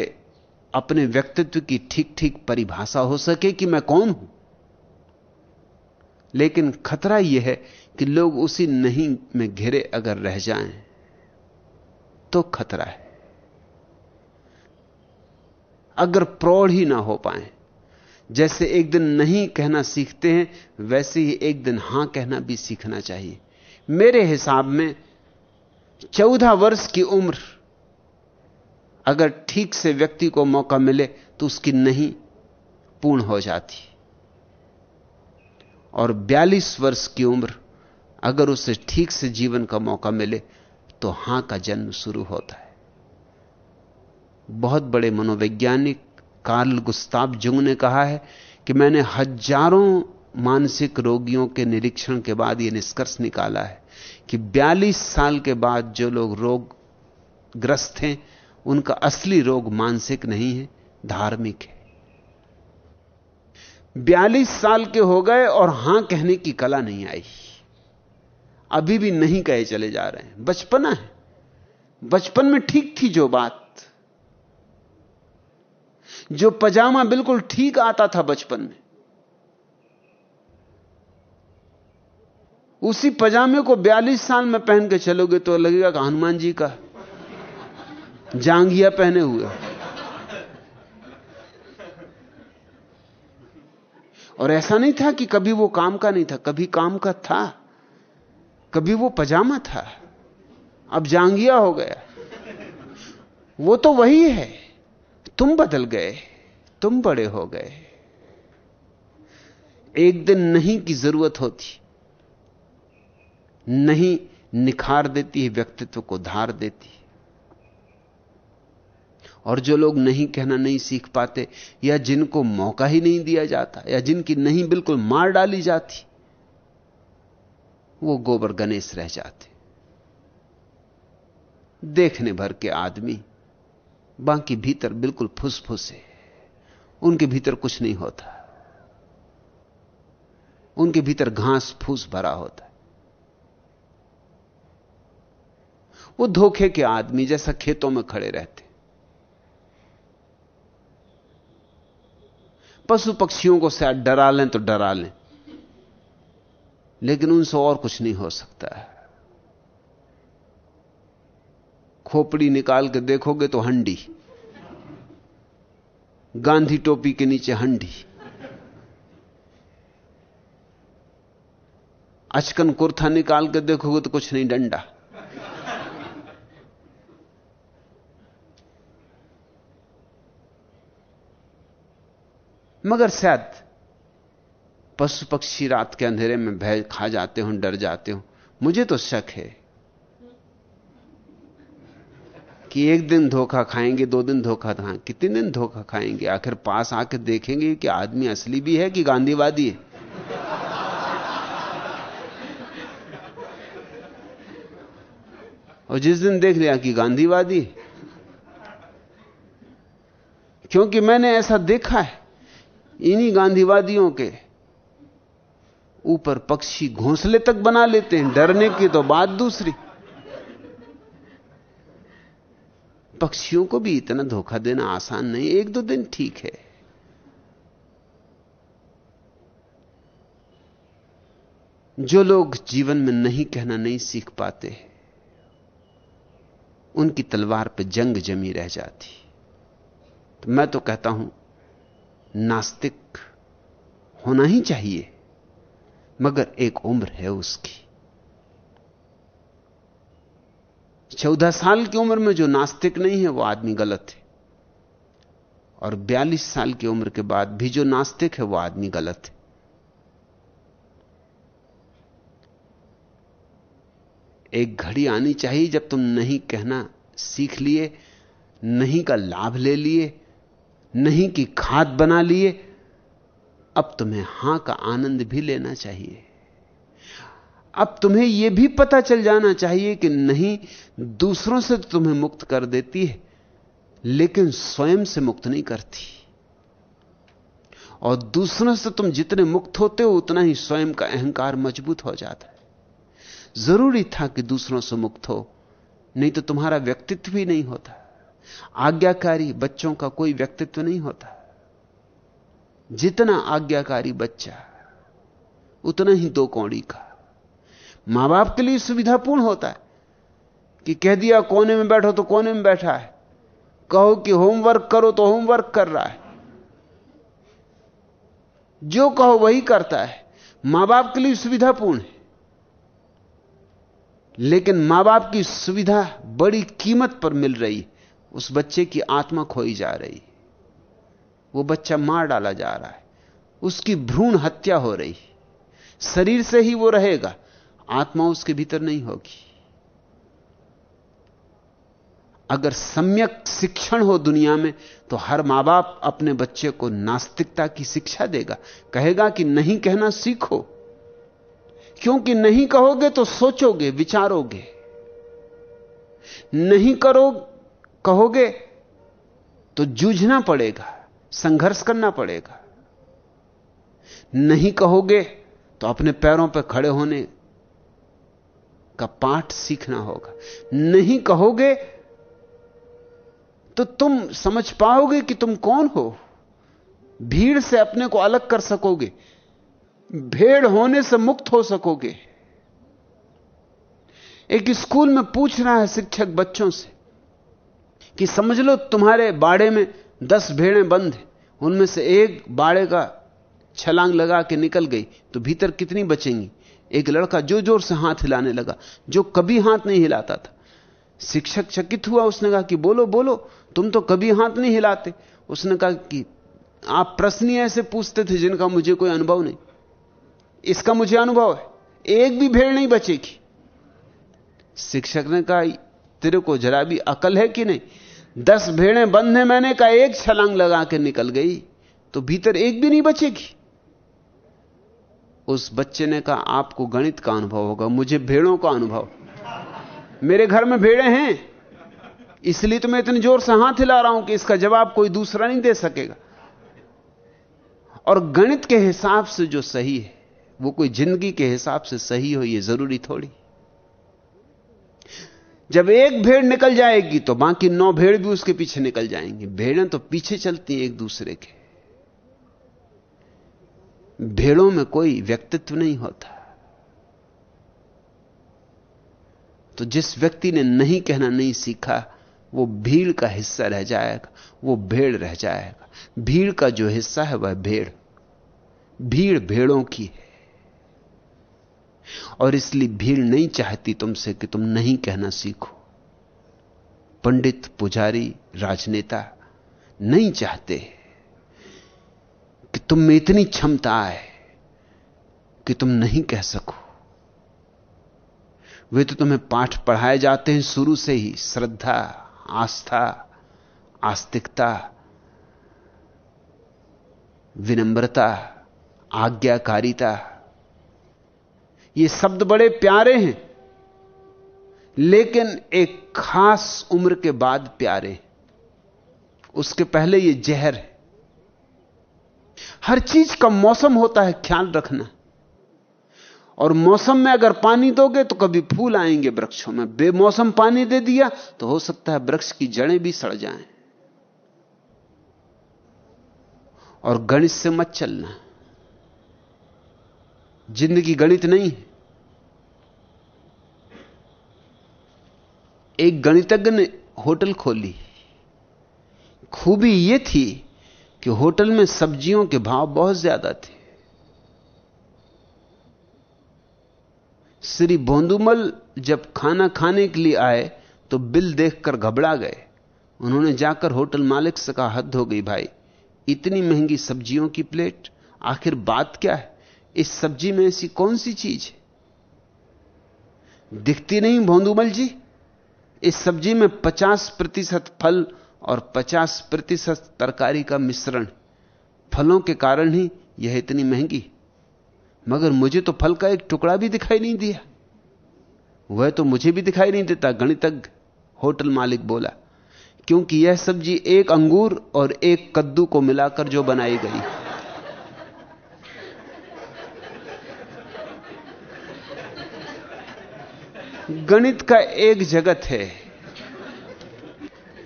अपने व्यक्तित्व की ठीक ठीक परिभाषा हो सके कि मैं कौन हूँ। लेकिन खतरा यह है कि लोग उसी नहीं में घिरे अगर रह जाएँ तो खतरा है। अगर प्रौढ़ ही ना हो पाए, जैसे एक दिन नहीं कहना सीखते हैं, वैसे ही एक दिन हाँ कहना भी सीखना चाहिए। मेरे हिसाब में चौदह वर्ष की उम्र अगर ठीक से व्यक्ति को मौका मिले तो उसकी नहीं पूर्ण हो जाती। और बयालीस वर्ष की उम्र, अगर उसे ठीक से जीवन का मौका मिले तो हाँ का जन्म शुरू होता है। बहुत बड़े मनोवैज्ञानिक कार्ल गुस्ताब जुंग ने कहा है कि मैंने हज़ारों मानसिक रोगियों के निरीक्षण के बाद यह निष्कर्ष निकाला है कि 42 साल के बाद जो लोग रोग ग्रस्त हैं उनका असली रोग मानसिक नहीं है, धार्मिक है। 42 साल के हो गए और हाँ कहने की कला नहीं आई। अभी भी नहीं कहे चले जा रहे हैं। बचपना है। बचपन में ठीक थी जो बात। जो पजामा बिल्कुल ठीक आता था बचपन में। उसी पजामे को 42 साल में पहन के चलोगे तो लगेगा कि हनुमान जी का जांगिया पहने हुए। और ऐसा नहीं था कि कभी वो काम का नहीं था, कभी काम का था, कभी वो पजामा था। अब जांगिया हो गया। वो तो वही है। तुम बदल गए, तुम बड़े हो गए। एक दिन नहीं की ज़रूरत होती, नहीं निखार देती है व्यक्तित्व को धार देती। और जो लोग नहीं कहना, नहीं सीख पाते, या जिनको मौका ही नहीं दिया जाता, या जिनकी नहीं बिल्कुल मार डाली जाती, वो गोबर गणेश रह जाते। देखने भर के आदमी बाकी भीतर बिल्कुल फुस है। उनके भीतर कुछ नहीं होता। उनके भीतर घास फूस भरा होता। वो धोखे के आदमी जैसा खेतों में खड़े रहते। पशु पक्षियों को शायद डरा लें तो डरा लें। लेकिन उनसे और कुछ नहीं हो सकता है। खोपड़ी निकाल के देखोगे तो हंडी। गांधी टोपी के नीचे हंडी। अचकन कुर्था निकाल के देखोगे तो कुछ नहीं, डंडा। मगर शायद पशु पक्षी रात के अंधेरे में भय खा जाते हो, डर जाते हो। मुझे तो शक है कि एक दिन धोखा खाएँगे, दो दिन धोखा था। कितने दिन धोखा खाएँगे? आखिर पास आकर देखेंगे कि आदमी असली भी है कि गांधीवादी है? और जिस दिन देख लिया कि गांधीवादी क्योंकि मैंने ऐसा देखा है। इन्हीं गांधीवादियों के ऊपर पक्षी घोंसले तक बना लेते हैं, डरने की तो बात दूसरी। पक्षियों को भी इतना धोखा देना आसान नहीं, एक दो दिन ठीक है। जो लोग जीवन में नहीं कहना, नहीं सीख पाते, उनकी तलवार पर जंग जमी रह जाती। तो मैं तो कहता हूँ नास्तिक होना ही चाहिए, मगर एक उम्र है उसकी। चौदह साल की उम्र में जो नास्तिक नहीं है, वो आदमी गलत है। और बयालीस साल की उम्र के बाद भी जो नास्तिक है, वो आदमी गलत है। एक घड़ी आनी चाहिए, जब तुम नहीं कहना सीख लिए, नहीं का लाभ ले लिए नहीं की खाद बना लिए, अब तुम्हें हाँ का आनंद भी लेना चाहिए। अब तुम्हें यह भी पता चल जाना चाहिए कि नहीं, दूसरों से तो तुम्हें मुक्त कर देती है, लेकिन स्वयं से मुक्त नहीं करती। और दूसरों से तुम जितने मुक्त होते हो, उतना ही स्वयं का अहंकार मज़बूत हो जाता है। ज़रूरी था कि दूसरों से मुक्त हो, नहीं तो तुम्हारा व्यक्तित्व भी नहीं होता। आज्ञाकारी बच्चों का कोई व्यक्तित्व नहीं होता। जितना आज्ञाकारी बच्चा, उतना ही दो कौड़ी का। माँ बाप के लिए सुविधापूर्ण होता है कि कह दिया, कोने में बैठो तो कोने में बैठा है। कहो कि होमवर्क करो तो होमवर्क कर रहा है। जो कहो वही करता है। माँ बाप के लिए सुविधापूर्ण है। लेकिन माँ बाप की सुविधा बड़ी कीमत पर मिल रही उस बच्चे की आत्मा खोई जा रही। वो बच्चा मार डाला जा रहा है। उसकी भ्रूण हत्या हो रही। शरीर से ही वो रहेगा। आत्मा उसके भीतर नहीं होगी। अगर सम्यक शिक्षण हो दुनिया में तो हर माँ बाप अपने बच्चे को नास्तिकता की शिक्षा देगा। कहेगा कि नहीं कहना सीखो। क्योंकि नहीं कहोगे तो सोचोगे, विचारोगे। नहीं करो कहोगे तो जूझना पड़ेगा, संघर्ष करना पड़ेगा। नहीं कहोगे तो अपने पैरों पर खड़े होने का पाठ सीखना होगा। नहीं कहोगे तो तुम समझ पाओगे कि तुम कौन हो। भीड़ से अपने को अलग कर सकोगे, भेड़ होने से मुक्त हो सकोगे। एक स्कूल में पूछ रहा है शिक्षक बच्चों से कि समझ लो तुम्हारे बाड़े में दस भेड़ें बंद हैं। उनमें से एक बाड़े का छलांग लगा के निकल गई तो भीतर कितनी बचेंगी? एक लड़का जो ज़ोर से हाथ हिलाने लगा, जो कभी हाथ नहीं हिलाता था। शिक्षक चकित हुआ, उसने कहा कि बोलो बोलो, तुम तो कभी हाथ नहीं हिलाते। उसने कहा कि आप प्रश्न ऐसे पूछते थे जिनका मुझे कोई अनुभव नहीं। इसका मुझे अनुभव है, एक भी भेड़ नहीं बचेगी। शिक्षक ने कहा, तेरे को जरा भी अकल है कि नहीं? दस भेड़ें बंद है मैंने कहा, एक छलांग लगा के निकल गई तो भीतर एक भी नहीं बचेगी। उस बच्चे ने कहा, आपको गणित का अनुभव होगा, मुझे भेड़ों का अनुभव। मेरे घर में भेड़े हैं, इसलिए तो मैं इतने ज़ोर से हाथ हिला रहा हूँ कि इसका जवाब कोई दूसरा नहीं दे सकेगा। और गणित के हिसाब से जो सही है, वो कोई ज़िंदगी के हिसाब से सही हो, ये ज़रूरी थोड़ी। जब एक भेड़ निकल जाएगी तो बाकी नौ भेड़ भी उसके पीछे निकल जाएँगी। भेड़ें तो पीछे चलती हैं एक दूसरे के। भेड़ों में कोई व्यक्तित्व नहीं होता। तो जिस व्यक्ति ने नहीं कहना, नहीं सीखा, वो भीड़ का हिस्सा रह जाएगा, वो भेड़ रह जाएगा। भीड़ का जो हिस्सा है वह भेड़। भीड़ भेड़ों की है। और इसलिए भीड़ नहीं चाहती तुमसे कि तुम नहीं कहना सीखो। पंडित, पुजारी, राजनेता नहीं चाहते कि तुम में इतनी क्षमता आए कि तुम नहीं कह सको। वे तो तुम्हें पाठ पढ़ाए जाते हैं शुरू से ही। श्रद्धा, आस्था, आस्तिकता, विनम्रता, आज्ञाकारिता ये शब्द बड़े प्यारे हैं, लेकिन एक खास उम्र के बाद प्यारे उसके पहले ये जहर है। हर चीज़ का मौसम होता है ख्याल रखना। और मौसम में अगर पानी दोगे तो कभी फूल आएँगे वृक्षों में। बेमौसम पानी दे दिया तो हो सकता है वृक्ष की जड़ें भी सड़ जाएँ। और गणित से मत चलना। ज़िंदगी गणित नहीं है। एक गणितज्ञ ने होटल खोली। खूबी यह थी कि होटल में सब्जियों के भाव बहुत ज़्यादा थे। श्री बोंदुमल जब खाना खाने के लिए आए तो बिल देखकर घबरा गए। उन्होंने जाकर होटल मालिक से कहा, हद हो गई भाई, इतनी महँगी सब्जियों की प्लेट, आखिर बात क्या है? इस सब्ज़ी में ऐसी कौन सी चीज़ है? दिखती नहीं भोंदुमल जी। इस सब्ज़ी में 50 प्रतिशत फल और 50 प्रतिशत तरकारी का मिश्रण। फलों के कारण ही यह इतनी महँगी। मगर मुझे तो फल का एक टुकड़ा भी दिखाई नहीं दिया। वह तो मुझे भी दिखाई नहीं देता, गणितज्ञ, होटल मालिक बोला। क्योंकि यह सब्ज़ी एक अंगूर और एक कद्दू को मिलाकर जो बनाई गई। गणित का एक जगत है।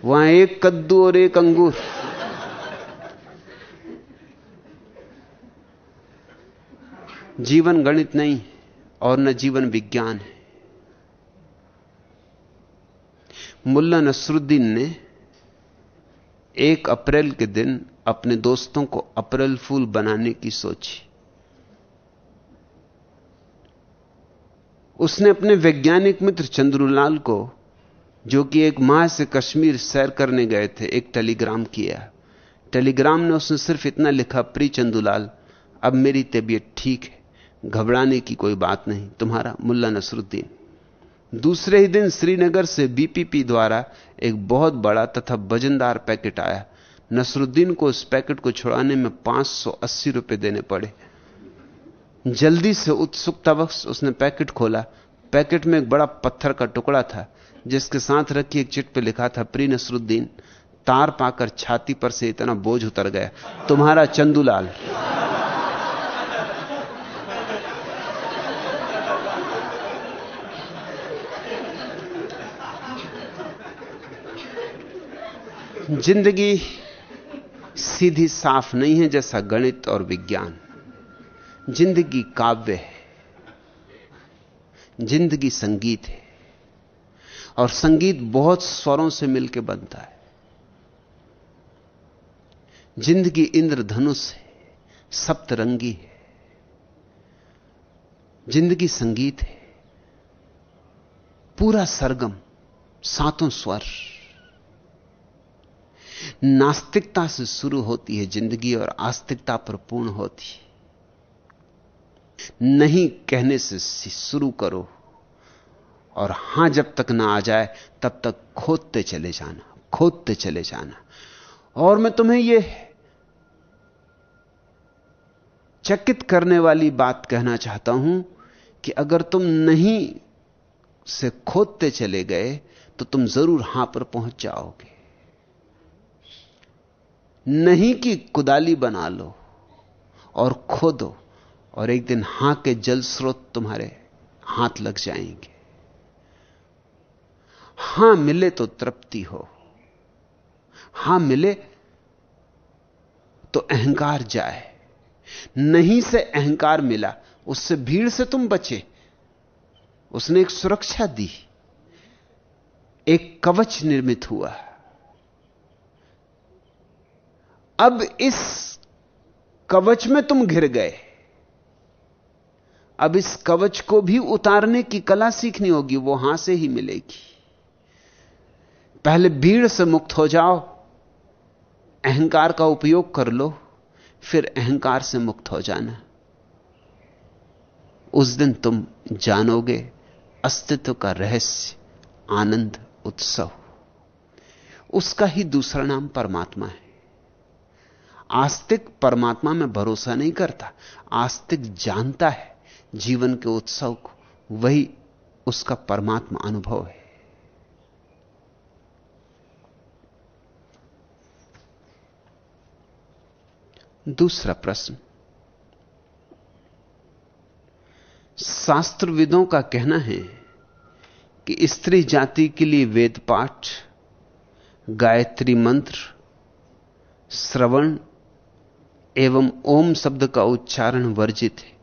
वहाँ एक कद्दू और एक अंगूर। जीवन गणित नहीं, और न जीवन विज्ञान है। मुल्ला नसरुद्दीन ने एक अप्रैल के दिन अपने दोस्तों को अप्रैल फूल बनाने की सोची। उसने अपने वैज्ञानिक मित्र चंद्रूलाल को, जो कि एक माह से कश्मीर सैर करने गए थे, एक टेलीग्राम किया। टेलीग्राम ने उसने सिर्फ़ इतना लिखा, प्री चंदूलाल, अब मेरी तबीयत ठीक है, घबराने की कोई बात नहीं, तुम्हारा मुल्ला नसरुद्दीन। दूसरे ही दिन श्रीनगर से बीपीपी द्वारा एक बहुत बड़ा तथा वजनदार पैकेट आया। नसरुद्दीन को उस पैकेट को छुड़ाने में पाँच सौ अस्सी रुपए देने पड़े। जल्दी से उत्सुकतावश उसने पैकेट खोला। पैकेट में एक बड़ा पत्थर का टुकड़ा था, जिसके साथ रखी एक चिट पे लिखा था, प्री नसरुद्दीन, तार पाकर छाती पर से इतना बोझ उतर गया। तुम्हारा चंदूलाल। ज़िंदगी सीधी साफ़ नहीं है जैसा गणित और विज्ञान। ज़िंदगी काव्य है, ज़िंदगी संगीत है, और संगीत बहुत स्वरों से मिलकर बनता है। ज़िंदगी इंद्रधनुष है, सप्तरंगी है। ज़िंदगी संगीत है, पूरा सरगम, सातों स्वर। नास्तिकता से शुरू होती है ज़िंदगी और आस्तिकता पर पूर्ण होती है। नहीं कहने से शुरू करो। और हाँ, जब तक ना आ जाए, तब तक खोदते चले जाना, खोदते चले जाना। और मैं तुम्हें यह चकित करने वाली बात कहना चाहता हूँ कि अगर तुम नहीं से खोदते चले गए तो तुम ज़रूर हाँ पर पहुँच जाओगे। नहीं कि कुदाली बना लो और खोदो। और एक दिन हाँ के जल स्रोत तुम्हारे हाथ लग जाएँगे। हाँ, मिले तो तृप्ति हो। हाँ, मिले तो अहंकार जाए। नहीं से अहंकार मिला, उससे भीड़ से तुम बचे। उसने एक सुरक्षा दी। एक कवच निर्मित हुआ। अब इस कवच में तुम घिर गए। अब इस कवच को भी उतारने की कला सीखनी होगी, वो हाँ से ही मिलेगी। पहले भीड़ से मुक्त हो जाओ, अहंकार का उपयोग कर लो, फिर अहंकार से मुक्त हो जाना। उस दिन तुम जानोगे अस्तित्व का रहस्य, आनंद, उत्सव। उसका ही दूसरा नाम परमात्मा है। आस्तिक परमात्मा में भरोसा नहीं करता, आस्तिक जानता है। जीवन के उत्सव को, वही उसका परमात्मा अनुभव है। दूसरा प्रश्न। शास्त्रविदों का कहना है कि स्त्री जाति के लिए वेद पाठ, गायत्री मंत्र, श्रवण एवं ओम शब्द का उच्चारण वर्जित है।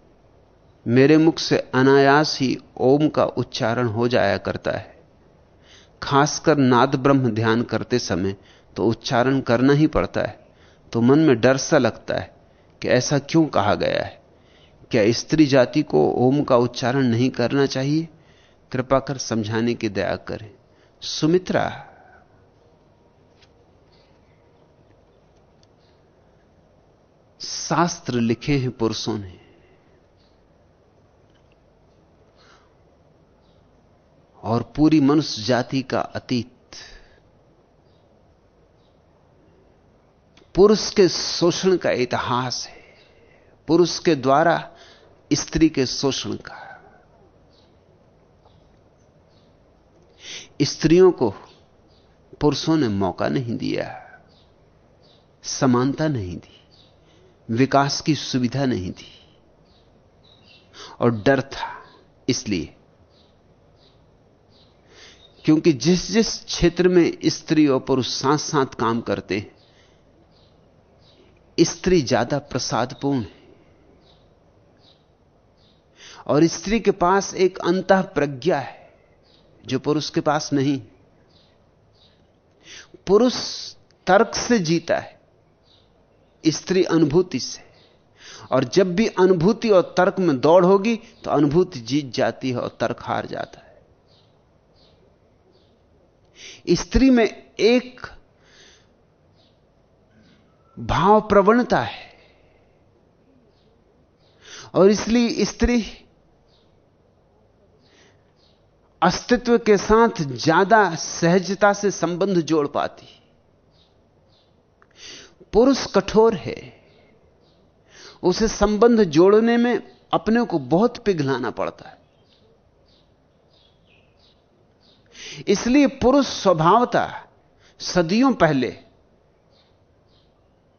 मेरे मुख से अनायास ही ओम का उच्चारण हो जाया करता है। खासकर नाद ब्रह्म ध्यान करते समय तो उच्चारण करना ही पड़ता है। तो मन में डर सा लगता है कि ऐसा क्यों कहा गया है? क्या स्त्री जाति को ओम का उच्चारण नहीं करना चाहिए? कृपा कर समझाने की दया करें। सुमित्रा। शास्त्र लिखे हैं पुरुषों ने। और पूरी मनुष्य जाति का अतीत। पुरुष के शोषण का इतिहास है। पुरुष के द्वारा स्त्री के शोषण का। स्त्रियों को पुरुषों ने मौका नहीं दिया। समानता नहीं दी। विकास की सुविधा नहीं दी। और डर था इसलिए क्योंकि जिस जिस क्षेत्र में स्त्री और पुरुष साथ साथ काम करते हैं, स्त्री ज़्यादा प्रसादपूर्ण है। और स्त्री के पास एक अंत प्रज्ञा है, जो पुरुष के पास नहीं। पुरुष तर्क से जीता है, स्त्री अनुभूति से। और जब भी अनुभूति और तर्क में दौड़ होगी तो अनुभूति जीत जाती है और तर्क हार जाता है। स्त्री में एक भाव प्रवणता है। और इसलिए स्त्री अस्तित्व के साथ ज़्यादा सहजता से संबंध जोड़ पाती। पुरुष कठोर है। उसे संबंध जोड़ने में अपने को बहुत पिघलाना पड़ता है। इसलिए पुरुष स्वभावता, सदियों पहले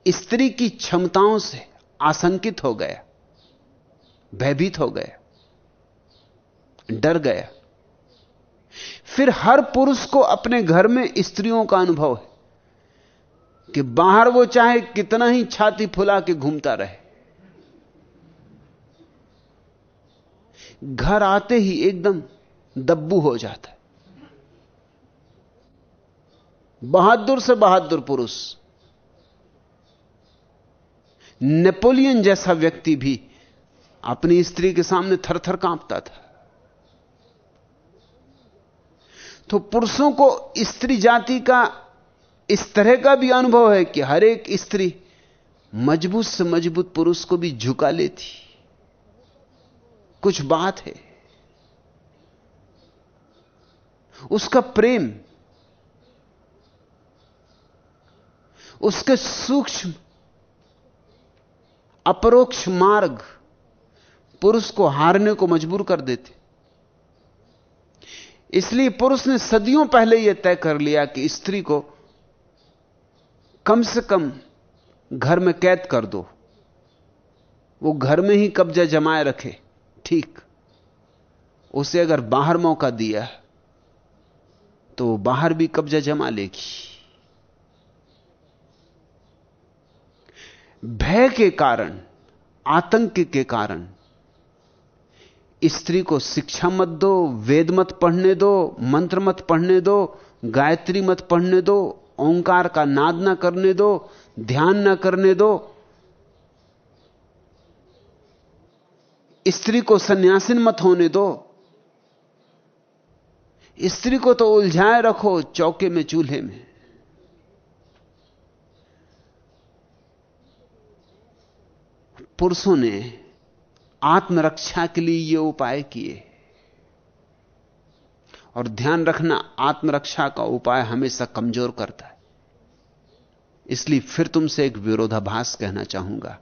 स्त्री की क्षमताओं से आशंकित हो गया, भयभीत हो गया, डर गया। फिर हर पुरुष को अपने घर में स्त्रियों का अनुभव है कि बाहर वो चाहे कितना ही छाती फुला के घूमता रहे। घर आते ही एकदम दब्बू हो जाता है बहादुर से बहादुर पुरुष। नेपोलियन जैसा व्यक्ति भी अपनी स्त्री के सामने थर थर कांपता था। तो पुरुषों को स्त्री जाति का इस तरह का भी अनुभव है कि हर एक स्त्री मज़बूत से मज़बूत पुरुष को भी झुका लेती। कुछ बात है। उसका प्रेम उसके सूक्ष्म, अपरोक्ष मार्ग पुरुष को हारने को मजबूर कर देते। इसलिए पुरुष ने सदियों पहले यह तय कर लिया कि स्त्री को कम से कम घर में कैद कर दो। वो घर में ही कब्जा जमाए रखे, ठीक। उसे अगर बाहर मौका दिया तो बाहर भी कब्जा जमा लेगी। भय के कारण, आतंक के कारण, स्त्री को शिक्षा मत दो, वेद मत पढ़ने दो, मंत्र मत पढ़ने दो, गायत्री मत पढ़ने दो, ओंकार का नाद ना करने दो, ध्यान ना करने दो। स्त्री को सन्यासिन मत होने दो। स्त्री को तो उलझाए रखो चौके में, चूल्हे में। पुरुषों ने आत्मरक्षा के लिए ये उपाय किए। और ध्यान रखना, आत्मरक्षा का उपाय हमेशा कमज़ोर करता है। इसलिए फिर तुमसे एक विरोधाभास कहना चाहूँगा।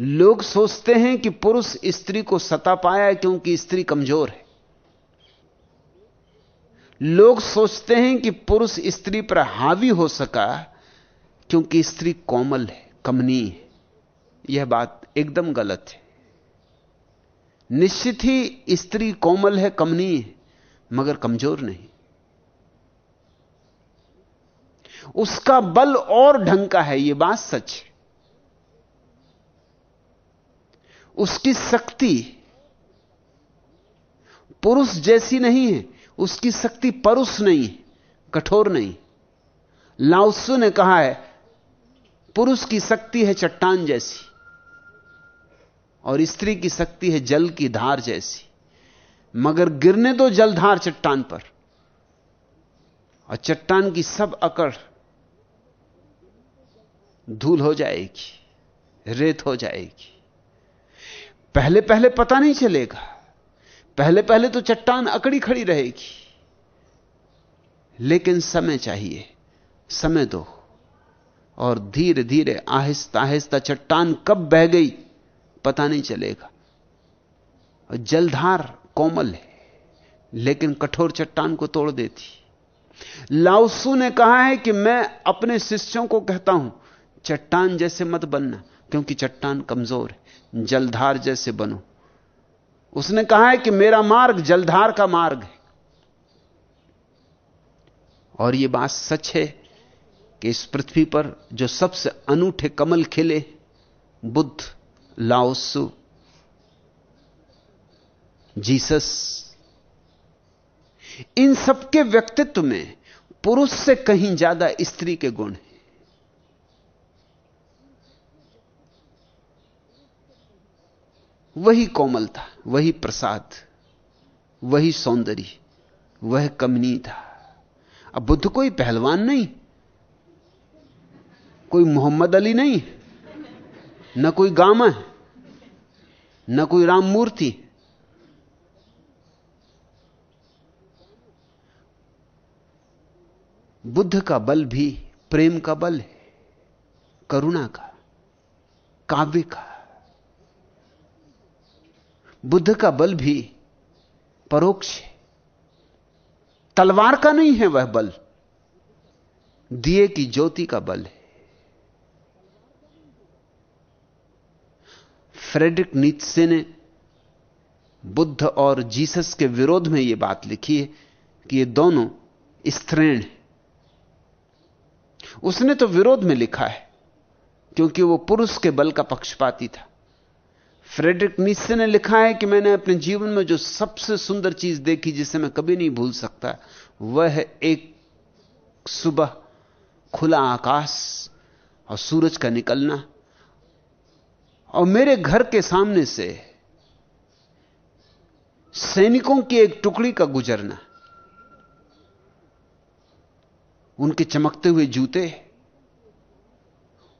लोग सोचते हैं कि पुरुष स्त्री को सता पाया क्योंकि स्त्री कमज़ोर है। लोग सोचते हैं कि पुरुष स्त्री पर हावी हो सका क्योंकि स्त्री कोमल है कमनी है। यह बात एकदम गलत है। निश्चित ही स्त्री कोमल है कमनी है, मगर कमज़ोर नहीं। उसका बल और ढंग का है यह बात सच है। उसकी शक्ति पुरुष जैसी नहीं है, उसकी शक्ति परुष नहीं है, कठोर नहीं। लाउसु ने कहा है, पुरुष की शक्ति है चट्टान जैसी। और स्त्री की शक्ति है जल की धार जैसी। मगर गिरने दो जलधार चट्टान पर। और चट्टान की सब अकड़ धूल हो जाएगी, रेत हो जाएगी। पहले पहले पता नहीं चलेगा। पहले पहले तो चट्टान अकड़ी खड़ी रहेगी। लेकिन समय चाहिए। समय दो। और धीरे धीरे आहिस्ता आहिस्ता चट्टान कब बह गई? पता नहीं चलेगा। और जलधार कोमल है, लेकिन कठोर चट्टान को तोड़ देती लाउसू ने कहा है कि मैं अपने शिष्यों को कहता हूँ, चट्टान जैसे मत बनना, क्योंकि चट्टान कमज़ोर है, जलधार जैसे बनो। उसने कहा है कि मेरा मार्ग जलधार का मार्ग है। और यह बात सच है कि इस पृथ्वी पर जो सबसे अनूठे कमल खिले बुद्ध लाओसु, जीसस, इन सबके व्यक्तित्व में पुरुष से कहीं ज़्यादा स्त्री के गुण हैं। वही कोमलता, वही प्रसाद, वही सौंदर्य, वह कमनी था। अब बुद्ध कोई पहलवान नहीं, कोई मोहम्मद अली नहीं, न कोई गामा है। न कोई राम मूर्ति। बुद्ध का बल भी, प्रेम का बल है, करुणा का, काव्य का। बुद्ध का बल भी परोक्ष है। तलवार का नहीं है वह बल, दिए की ज्योति का बल है। फ्रेडरिक नीत्से ने बुद्ध और जीसस के विरोध में यह बात लिखी है कि ये दोनों स्त्रीण उसने तो विरोध में लिखा है, क्योंकि वो पुरुष के बल का पक्षपाती था। फ्रेडरिक नीसे ने लिखा है कि मैंने अपने जीवन में जो सबसे सुंदर चीज़ देखी जिसे मैं कभी नहीं भूल सकता, वह है एक सुबह खुला आकाश और सूरज का निकलना। और मेरे घर के सामने से सैनिकों की एक टुकड़ी का गुजरना, उनके चमकते हुए जूते,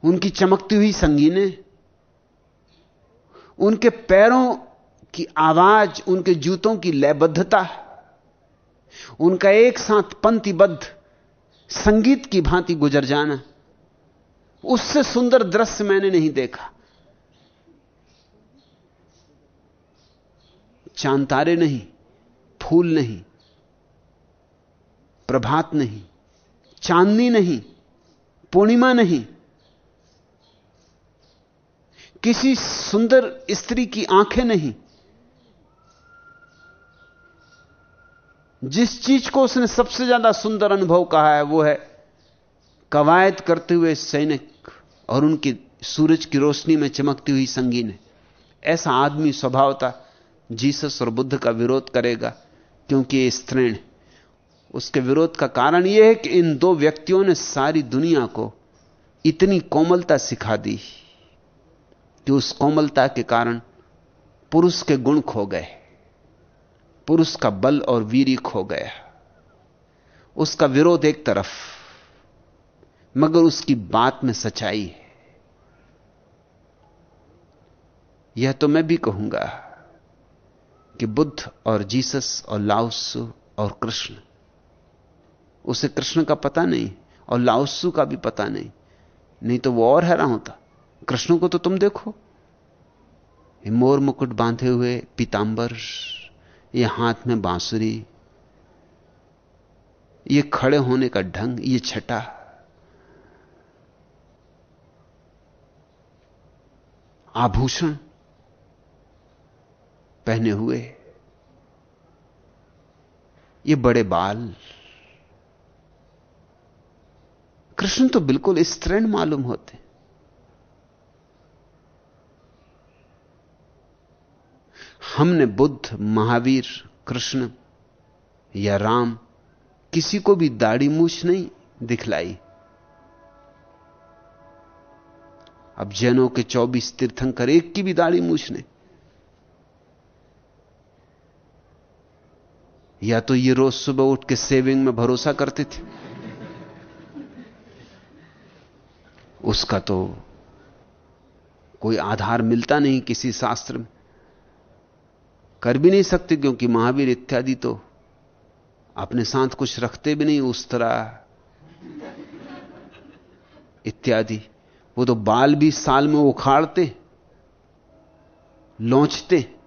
उनकी चमकती हुई संगीने, उनके पैरों की आवाज़, उनके जूतों की लयबद्धता, उनका एक साथ पंक्तिबद्ध संगीत की भांति गुजर जाना, उससे सुंदर दृश्य मैंने नहीं देखा। चाँद तारे नहीं, फूल नहीं, प्रभात नहीं, चांदनी नहीं, पूर्णिमा नहीं। किसी सुंदर स्त्री की आँखें नहीं। जिस चीज़ को उसने सबसे ज़्यादा सुंदर अनुभव कहा है, वो है कवायद करते हुए सैनिक और उनकी सूरज की रोशनी में चमकती हुई संगीन ऐसा आदमी स्वभावता जीसस और बुद्ध का विरोध करेगा, क्योंकि ये स्त्रीण। उसके विरोध का कारण यह है कि इन दो व्यक्तियों ने सारी दुनिया को इतनी कोमलता सिखा दी कि उस कोमलता के कारण पुरुष के गुण खो गए, पुरुष का बल और वीरी खो गया। उसका विरोध एक तरफ़, मगर उसकी बात में सच्चाई है। यह तो मैं भी कहूँगा। कि बुद्ध और जीसस और लाउसु और कृष्ण। उसे कृष्ण का पता नहीं और लाउसु का भी पता नहीं। नहीं तो वो और हैरान होता। कृष्ण को तो तुम देखो। मोर मुकुट बांधे हुए पीतांबर, ये हाथ में बांसुरी, ये खड़े होने का ढंग, ये छटा। आभूषण पहने हुए। ये बड़े बाल। कृष्ण तो बिल्कुल स्त्रीण मालूम होते। हमने बुद्ध, महावीर, कृष्ण या राम किसी को भी दाढ़ी मूछ नहीं दिखलाई। अब जैनों के 24 तीर्थंकर एक की भी दाढ़ी मूछ नहीं। या तो ये रोज सुबह उठ के सेविंग में भरोसा करते थे? उसका तो कोई आधार मिलता नहीं किसी शास्त्र में। कर भी नहीं सकते क्योंकि महावीर इत्यादि तो अपने साथ कुछ रखते भी नहीं उस तरह। इत्यादि। वो तो बाल भी साल में उखाड़ते, लौचते।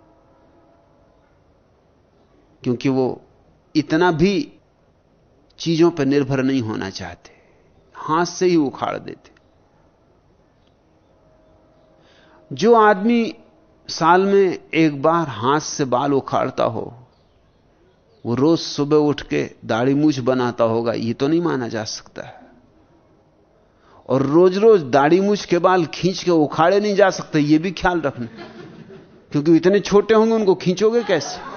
क्योंकि वो इतना भी चीज़ों पर निर्भर नहीं होना चाहते। हाथ से ही उखाड़ देते। जो आदमी साल में एक बार हाथ से बाल उखाड़ता हो, वो रोज सुबह उठ के दाढ़ी मूछ बनाता होगा, ये तो नहीं माना जा सकता। है और रोज रोज दाढ़ी मूछ के बाल खींच के उखाड़े नहीं जा सकते, ये भी ख्याल रखना। क्योंकि इतने छोटे होंगे, उनको खींचोगे कैसे?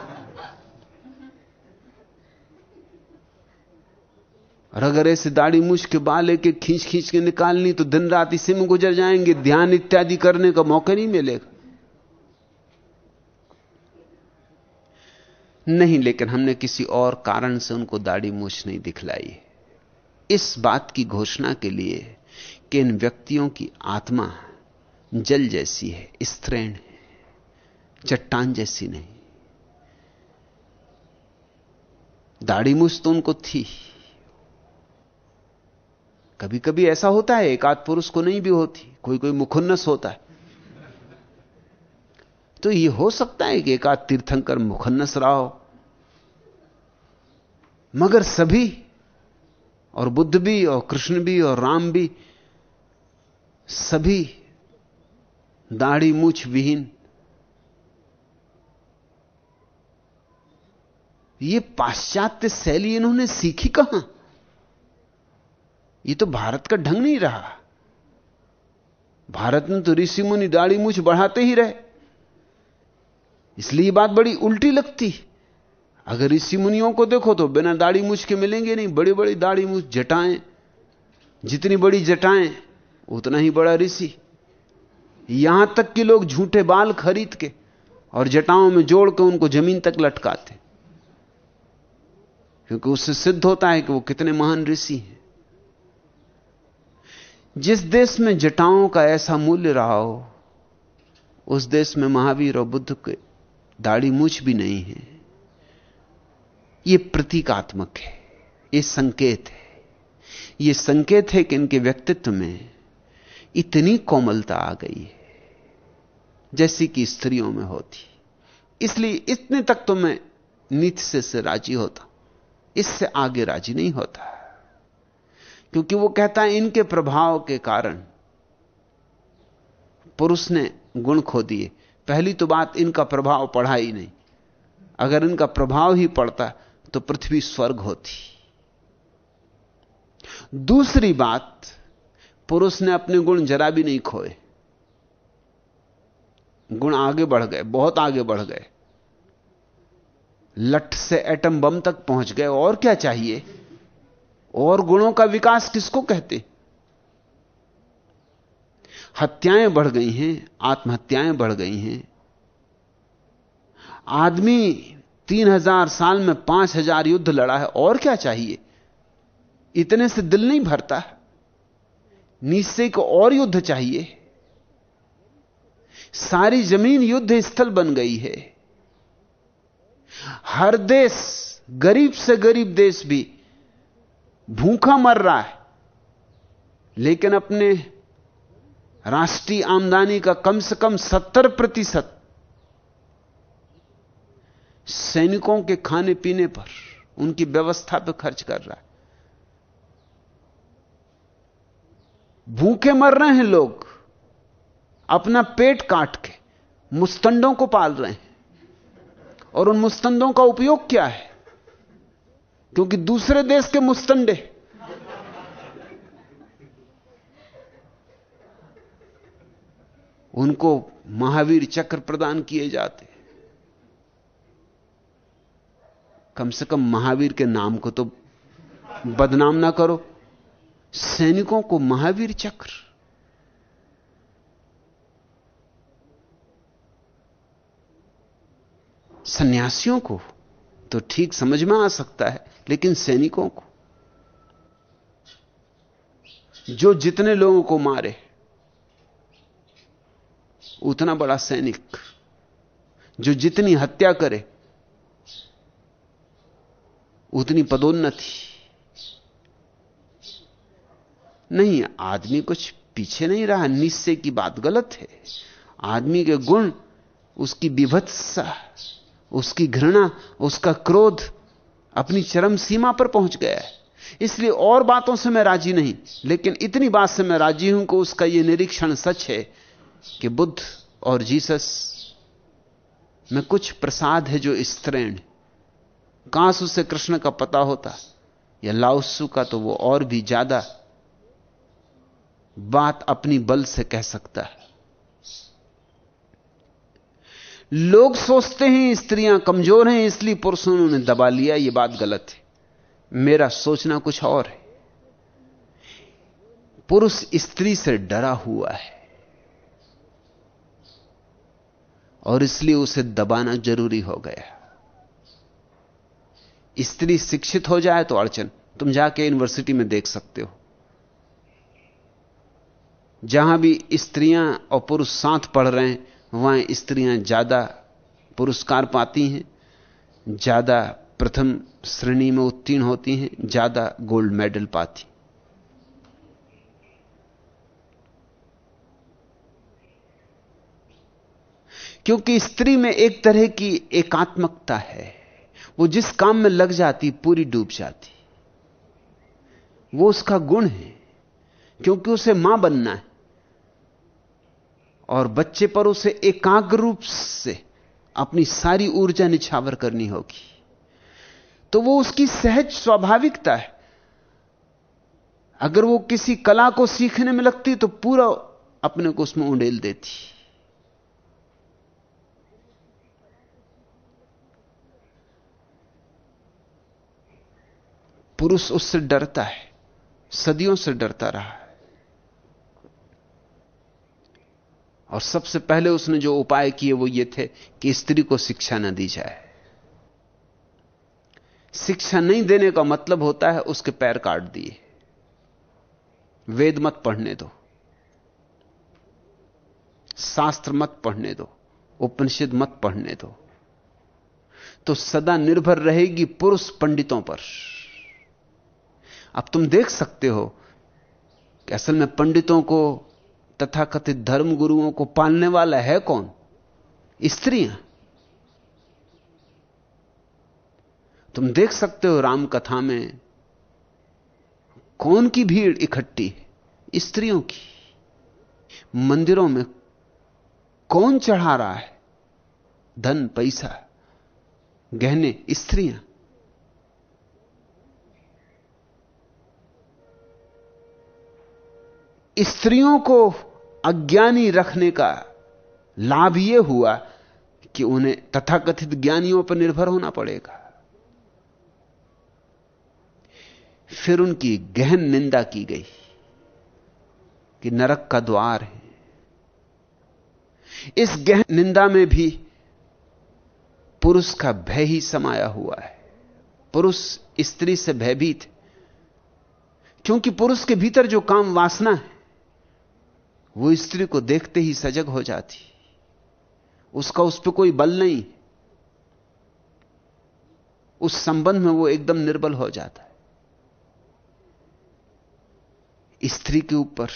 और अगर ऐसे दाढ़ी मूछ के बाल एक खींच खींच के निकालनी तो दिन रात इसी में गुजर जाएँगे, ध्यान इत्यादि करने का मौका नहीं मिलेगा। नहीं, लेकिन हमने किसी और कारण से उनको दाढ़ी मूछ नहीं दिखलाई। इस बात की घोषणा के लिए कि इन व्यक्तियों की आत्मा जल जैसी है, स्त्रीण है, चट्टान जैसी नहीं। दाढ़ी मूछ तो उनको थी। कभी कभी ऐसा होता है एक आध पुरुष को नहीं भी होती कोई कोई मुखन्नस होता है। तो यह हो सकता है कि एक आध तीर्थंकर मुखन्नस रहा हो। मगर सभी, और बुद्ध भी, और कृष्ण भी, और राम भी, सभी दाढ़ी मूछ विहीन। ये पाश्चात्य शैली इन्होंने सीखी कहाँ? ये तो भारत का ढंग नहीं रहा। भारत में तो ऋषि मुनि दाढ़ी मूछ बढ़ाते ही रहे। इसलिए बात बड़ी उल्टी लगती। अगर ऋषि मुनियों को देखो तो बिना दाढ़ी मूछ के मिलेंगे नहीं बड़ी बड़ी दाढ़ी मूछ, जटाएँ, जितनी बड़ी जटाएँ, उतना ही बड़ा ऋषि। यहाँ तक कि लोग झूठे बाल खरीद के और जटाओं में जोड़ के उनको ज़मीन तक लटकाते। क्योंकि उससे सिद्ध होता है कि वो कितने महान ऋषि हैं। जिस देश में जटाओं का ऐसा मूल्य रहा हो उस देश में महावीर और बुद्ध के दाढ़ी मूछ भी नहीं है। यह प्रतीकात्मक है यह संकेत है। यह संकेत है कि इनके व्यक्तित्व में इतनी कोमलता आ गई है जैसी कि स्त्रियों में होती। इसलिए इतने तक तो मैं नीति से, से राज़ी होता इससे आगे राज़ी नहीं होता। क्योंकि वो कहता है, इनके प्रभाव के कारण पुरुष ने गुण खो दिए। पहली तो बात, इनका प्रभाव पड़ा ही नहीं। अगर इनका प्रभाव ही पड़ता तो पृथ्वी स्वर्ग होती। दूसरी बात, पुरुष ने अपने गुण जरा भी नहीं खोए। गुण आगे बढ़ गए, बहुत आगे बढ़ गए। लठ से एटम बम तक पहुँच गए, और क्या चाहिए? और गुणों का विकास किसको कहते? हत्याएँ बढ़ गई हैं, आत्महत्याएँ बढ़ गई हैं। आदमी तीन हज़ार साल में पाँच हज़ार युद्ध लड़ा है, और क्या चाहिए? इतने से दिल नहीं भरता। नीचे को और युद्ध चाहिए। सारी ज़मीन युद्ध स्थल बन गई है। हर देश, गरीब से गरीब देश भी भूखा मर रहा है। लेकिन अपने राष्ट्रीय आमदनी का कम से कम सत्तर प्रतिशत सैनिकों के खाने पीने पर उनकी व्यवस्था पर खर्च कर रहा है। भूखे मर रहे हैं लोग, अपना पेट काट के मुस्तंडों को पाल रहे हैं। और उन मुस्तंदों का उपयोग क्या है? क्योंकि दूसरे देश के मुस्तंडे। उनको महावीर चक्र प्रदान किए जाते। कम से कम महावीर के नाम को तो बदनाम ना करो। सैनिकों को महावीर चक्र। सन्यासियों को तो ठीक समझ में आ सकता है। लेकिन सैनिकों को, जो जितने लोगों को मारे, उतना बड़ा सैनिक, जो जितनी हत्या करे, उतनी पदोन्नति। नहीं, आदमी कुछ पीछे नहीं रहा, निश्चय की बात गलत है। आदमी के गुण, उसकी विभत्सा उसकी घृणा, उसका क्रोध अपनी चरम सीमा पर पहुँच गया है। इसलिए और बातों से मैं राज़ी नहीं, लेकिन इतनी बात से मैं राज़ी हूँ कि उसका यह निरीक्षण सच है कि बुद्ध और जीसस में कुछ प्रसाद है जो स्त्रीण कांस उसे कृष्ण का पता होता, या लाउसु का तो वो और भी ज़्यादा बात अपनी बल से कह सकता है। लोग सोचते हैं स्त्रियाँ कमज़ोर हैं, इसलिए पुरुषों ने दबा लिया यह बात गलत है। मेरा सोचना कुछ और है। पुरुष स्त्री से डरा हुआ है। और इसलिए उसे दबाना ज़रूरी हो गया। स्त्री शिक्षित हो जाए तो अड़चन। तुम जाके यूनिवर्सिटी में देख सकते हो। जहाँ भी स्त्रियाँ और पुरुष साथ पढ़ रहे हैं वहाँ स्त्रियाँ ज़्यादा पुरस्कार पाती हैं, ज़्यादा प्रथम श्रेणी में उत्तीर्ण होती हैं, ज़्यादा गोल्ड मेडल पाती क्योंकि स्त्री में एक तरह की एकात्मकता है, वो जिस काम में लग जाती, पूरी डूब जाती। वो उसका गुण है, क्योंकि उसे माँ बनना है। और बच्चे पर उसे एकाग्र रूप से अपनी सारी ऊर्जा निछावर करनी होगी। तो वो उसकी सहज स्वाभाविकता है। अगर वो किसी कला को सीखने में लगती तो पूरा अपने को उसमें उंडेल देती। पुरुष उससे डरता है, सदियों से डरता रहा है। और सबसे पहले उसने जो उपाय किए वो ये थे कि स्त्री को शिक्षा न दी जाए। शिक्षा नहीं देने का मतलब होता है उसके पैर काट दिए। वेद मत पढ़ने दो। शास्त्र मत पढ़ने दो। उपनिषद मत पढ़ने दो। तो सदा निर्भर रहेगी पुरुष पंडितों पर। अब तुम देख सकते हो कि असल में पंडितों को तथाकथित धर्म गुरुओं को पालने वाला है कौन? स्त्रियाँ। तुम देख सकते हो राम कथा में कौन की भीड़ इकट्ठी है? स्त्रियों की। मंदिरों में कौन चढ़ा रहा है? धन, पैसा, गहने, स्त्रियाँ। स्त्रियों को अज्ञानी रखने का लाभ यह हुआ कि उन्हें तथाकथित ज्ञानियों पर निर्भर होना पड़ेगा। फिर उनकी गहन निंदा की गई कि नरक का द्वार है। इस गहन निंदा में भी पुरुष का भय ही समाया हुआ है। पुरुष स्त्री से भयभीत, क्योंकि पुरुष के भीतर जो काम वासना है वो स्त्री को देखते ही सजग हो जाती। उसका उस पर कोई बल नहीं। उस संबंध में वो एकदम निर्बल हो जाता है। स्त्री के ऊपर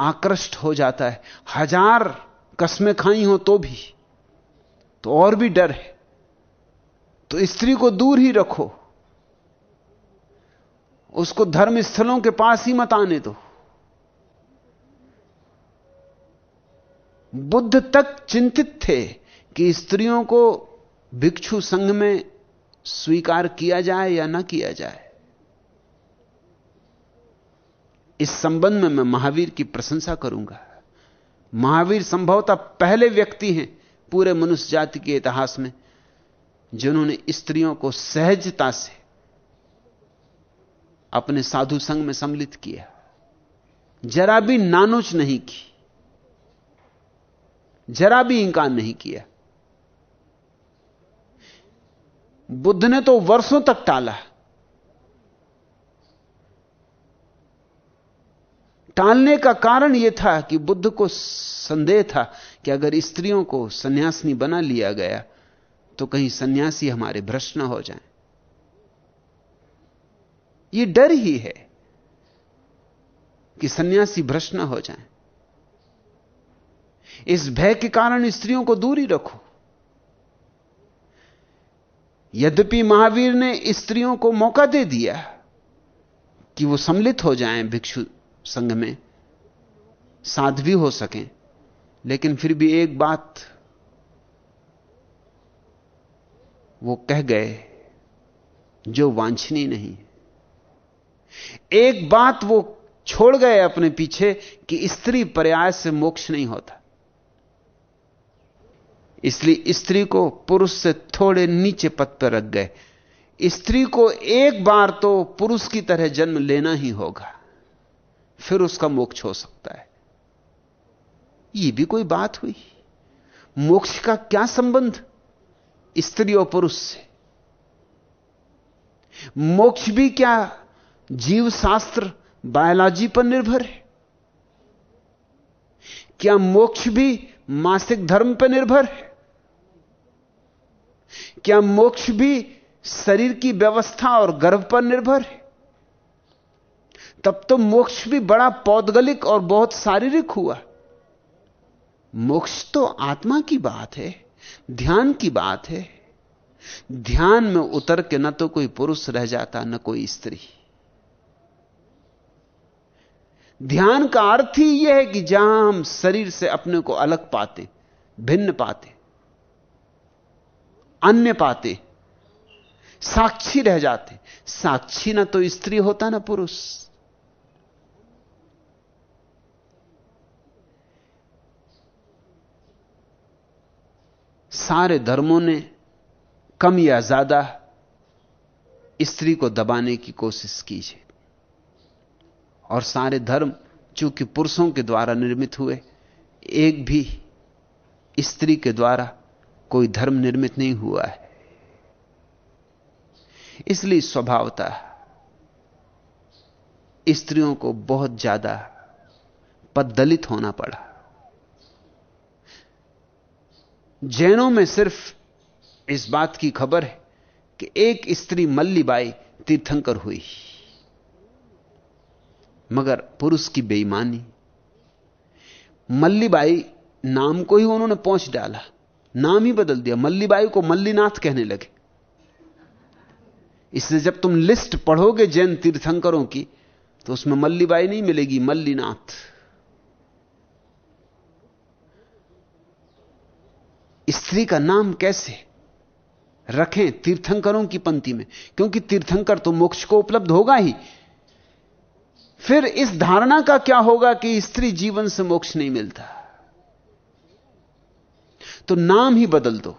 आकृष्ट हो जाता है। हज़ार कस्में खाई हो तो भी तो और भी डर है। तो स्त्री को दूर ही रखो। उसको धर्म स्थलों के पास ही मत आने दो। बुद्ध तक चिंतित थे कि स्त्रियों को भिक्षु संघ में स्वीकार किया जाए या ना किया जाए। इस संबंध में मैं महावीर की प्रशंसा करूँगा। महावीर संभवतः पहले व्यक्ति हैं पूरे मनुष्य जाति के इतिहास में, जिन्होंने स्त्रियों को सहजता से अपने साधु संघ में सम्मिलित किया। जरा भी नानुच नहीं की। जरा भी इंकार नहीं किया बुद्ध ने तो वर्षों तक टाला टालने का कारण यह था कि बुद्ध को संदेह था कि अगर स्त्रियों को सन्यासिनी बना लिया गया तो कहीं सन्यासी हमारे भ्रष्ट न हो जाएँ। यह डर ही है कि सन्यासी भ्रष्ट न हो जाएँ। इस भय के कारण स्त्रियों को दूर ही रखो। यद्यपि महावीर ने स्त्रियों को मौका दे दिया कि वो सम्मिलित हो जाएँ भिक्षु संघ में साध्वी हो सकें, लेकिन फिर भी एक बात वो कह गए, जो वांछनीय नहीं। एक बात वो छोड़ गए अपने पीछे कि स्त्री पर्याय से मोक्ष नहीं होता। इसलिए स्त्री को पुरुष से थोड़े नीचे पद पर रख गए। स्त्री को एक बार तो पुरुष की तरह जन्म लेना ही होगा। फिर उसका मोक्ष हो सकता है। यह भी कोई बात हुई? मोक्ष का क्या संबंध? स्त्री और पुरुष से। मोक्ष भी क्या जीव शास्त्र बायोलॉजी पर निर्भर है? क्या मोक्ष भी मासिक धर्म पर निर्भर है? क्या मोक्ष भी शरीर की व्यवस्था और गर्भ पर निर्भर है? तब तो मोक्ष भी बड़ा पौदगलिक और बहुत शारीरिक हुआ। मोक्ष तो आत्मा की बात है, ध्यान की बात है। ध्यान में उतर के न तो कोई पुरुष रह जाता, न कोई स्त्री। ध्यान का अर्थ ही यह है कि जहाँ हम शरीर से अपने को अलग पाते, भिन्न पाते अन्य पाते, साक्षी रह जाते। साक्षी ना तो स्त्री होता ना पुरुष। सारे धर्मों ने कम या ज़्यादा स्त्री को दबाने की कोशिश की है। और सारे धर्म चूँकि पुरुषों के द्वारा निर्मित हुए, एक भी स्त्री के द्वारा कोई धर्म निर्मित नहीं हुआ है। इसलिए स्वभावता स्त्रियों को बहुत ज़्यादा पददलित होना पड़ा। जैनों में सिर्फ़ इस बात की खबर है कि एक स्त्री मल्लीबाई तीर्थंकर हुई, मगर पुरुष की बेईमानी। मल्लीबाई नाम को ही उन्होंने पहुँच डाला। नाम ही बदल दिया। मल्लीबाई को मल्लीनाथ कहने लगे। इसलिए जब तुम लिस्ट पढ़ोगे जैन तीर्थंकरों की तो उसमें मल्लीबाई नहीं मिलेगी, मल्लीनाथ। स्त्री का नाम कैसे रखें तीर्थंकरों की पंक्ति में? क्योंकि तीर्थंकर तो मोक्ष को उपलब्ध होगा ही। फिर इस धारणा का क्या होगा कि स्त्री जीवन से मोक्ष नहीं मिलता? तो नाम ही बदल दो।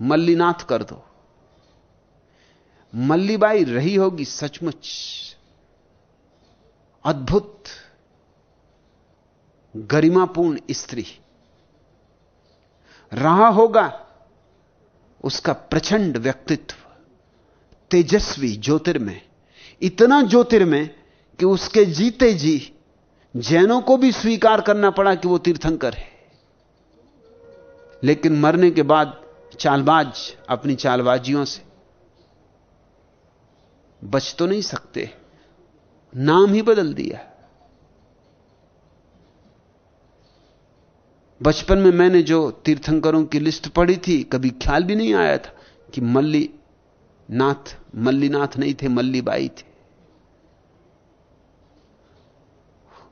मल्लीनाथ कर दो। मल्लीबाई रही होगी सचमुच। अद्भुत, गरिमापूर्ण स्त्री। रहा होगा उसका प्रचंड व्यक्तित्व, तेजस्वी ज्योतिर्मय। इतना ज्योतिर्मय कि उसके जीते जी जैनों को भी स्वीकार करना पड़ा कि वो तीर्थंकर है। लेकिन मरने के बाद चालबाज अपनी चालबाजियों से बच तो नहीं सकते। नाम ही बदल दिया। बचपन में मैंने जो तीर्थंकरों की लिस्ट पढ़ी थी, कभी ख्याल भी नहीं आया था कि मल्ली नाथ मल्लीनाथ नहीं थे, मल्लीबाई थे।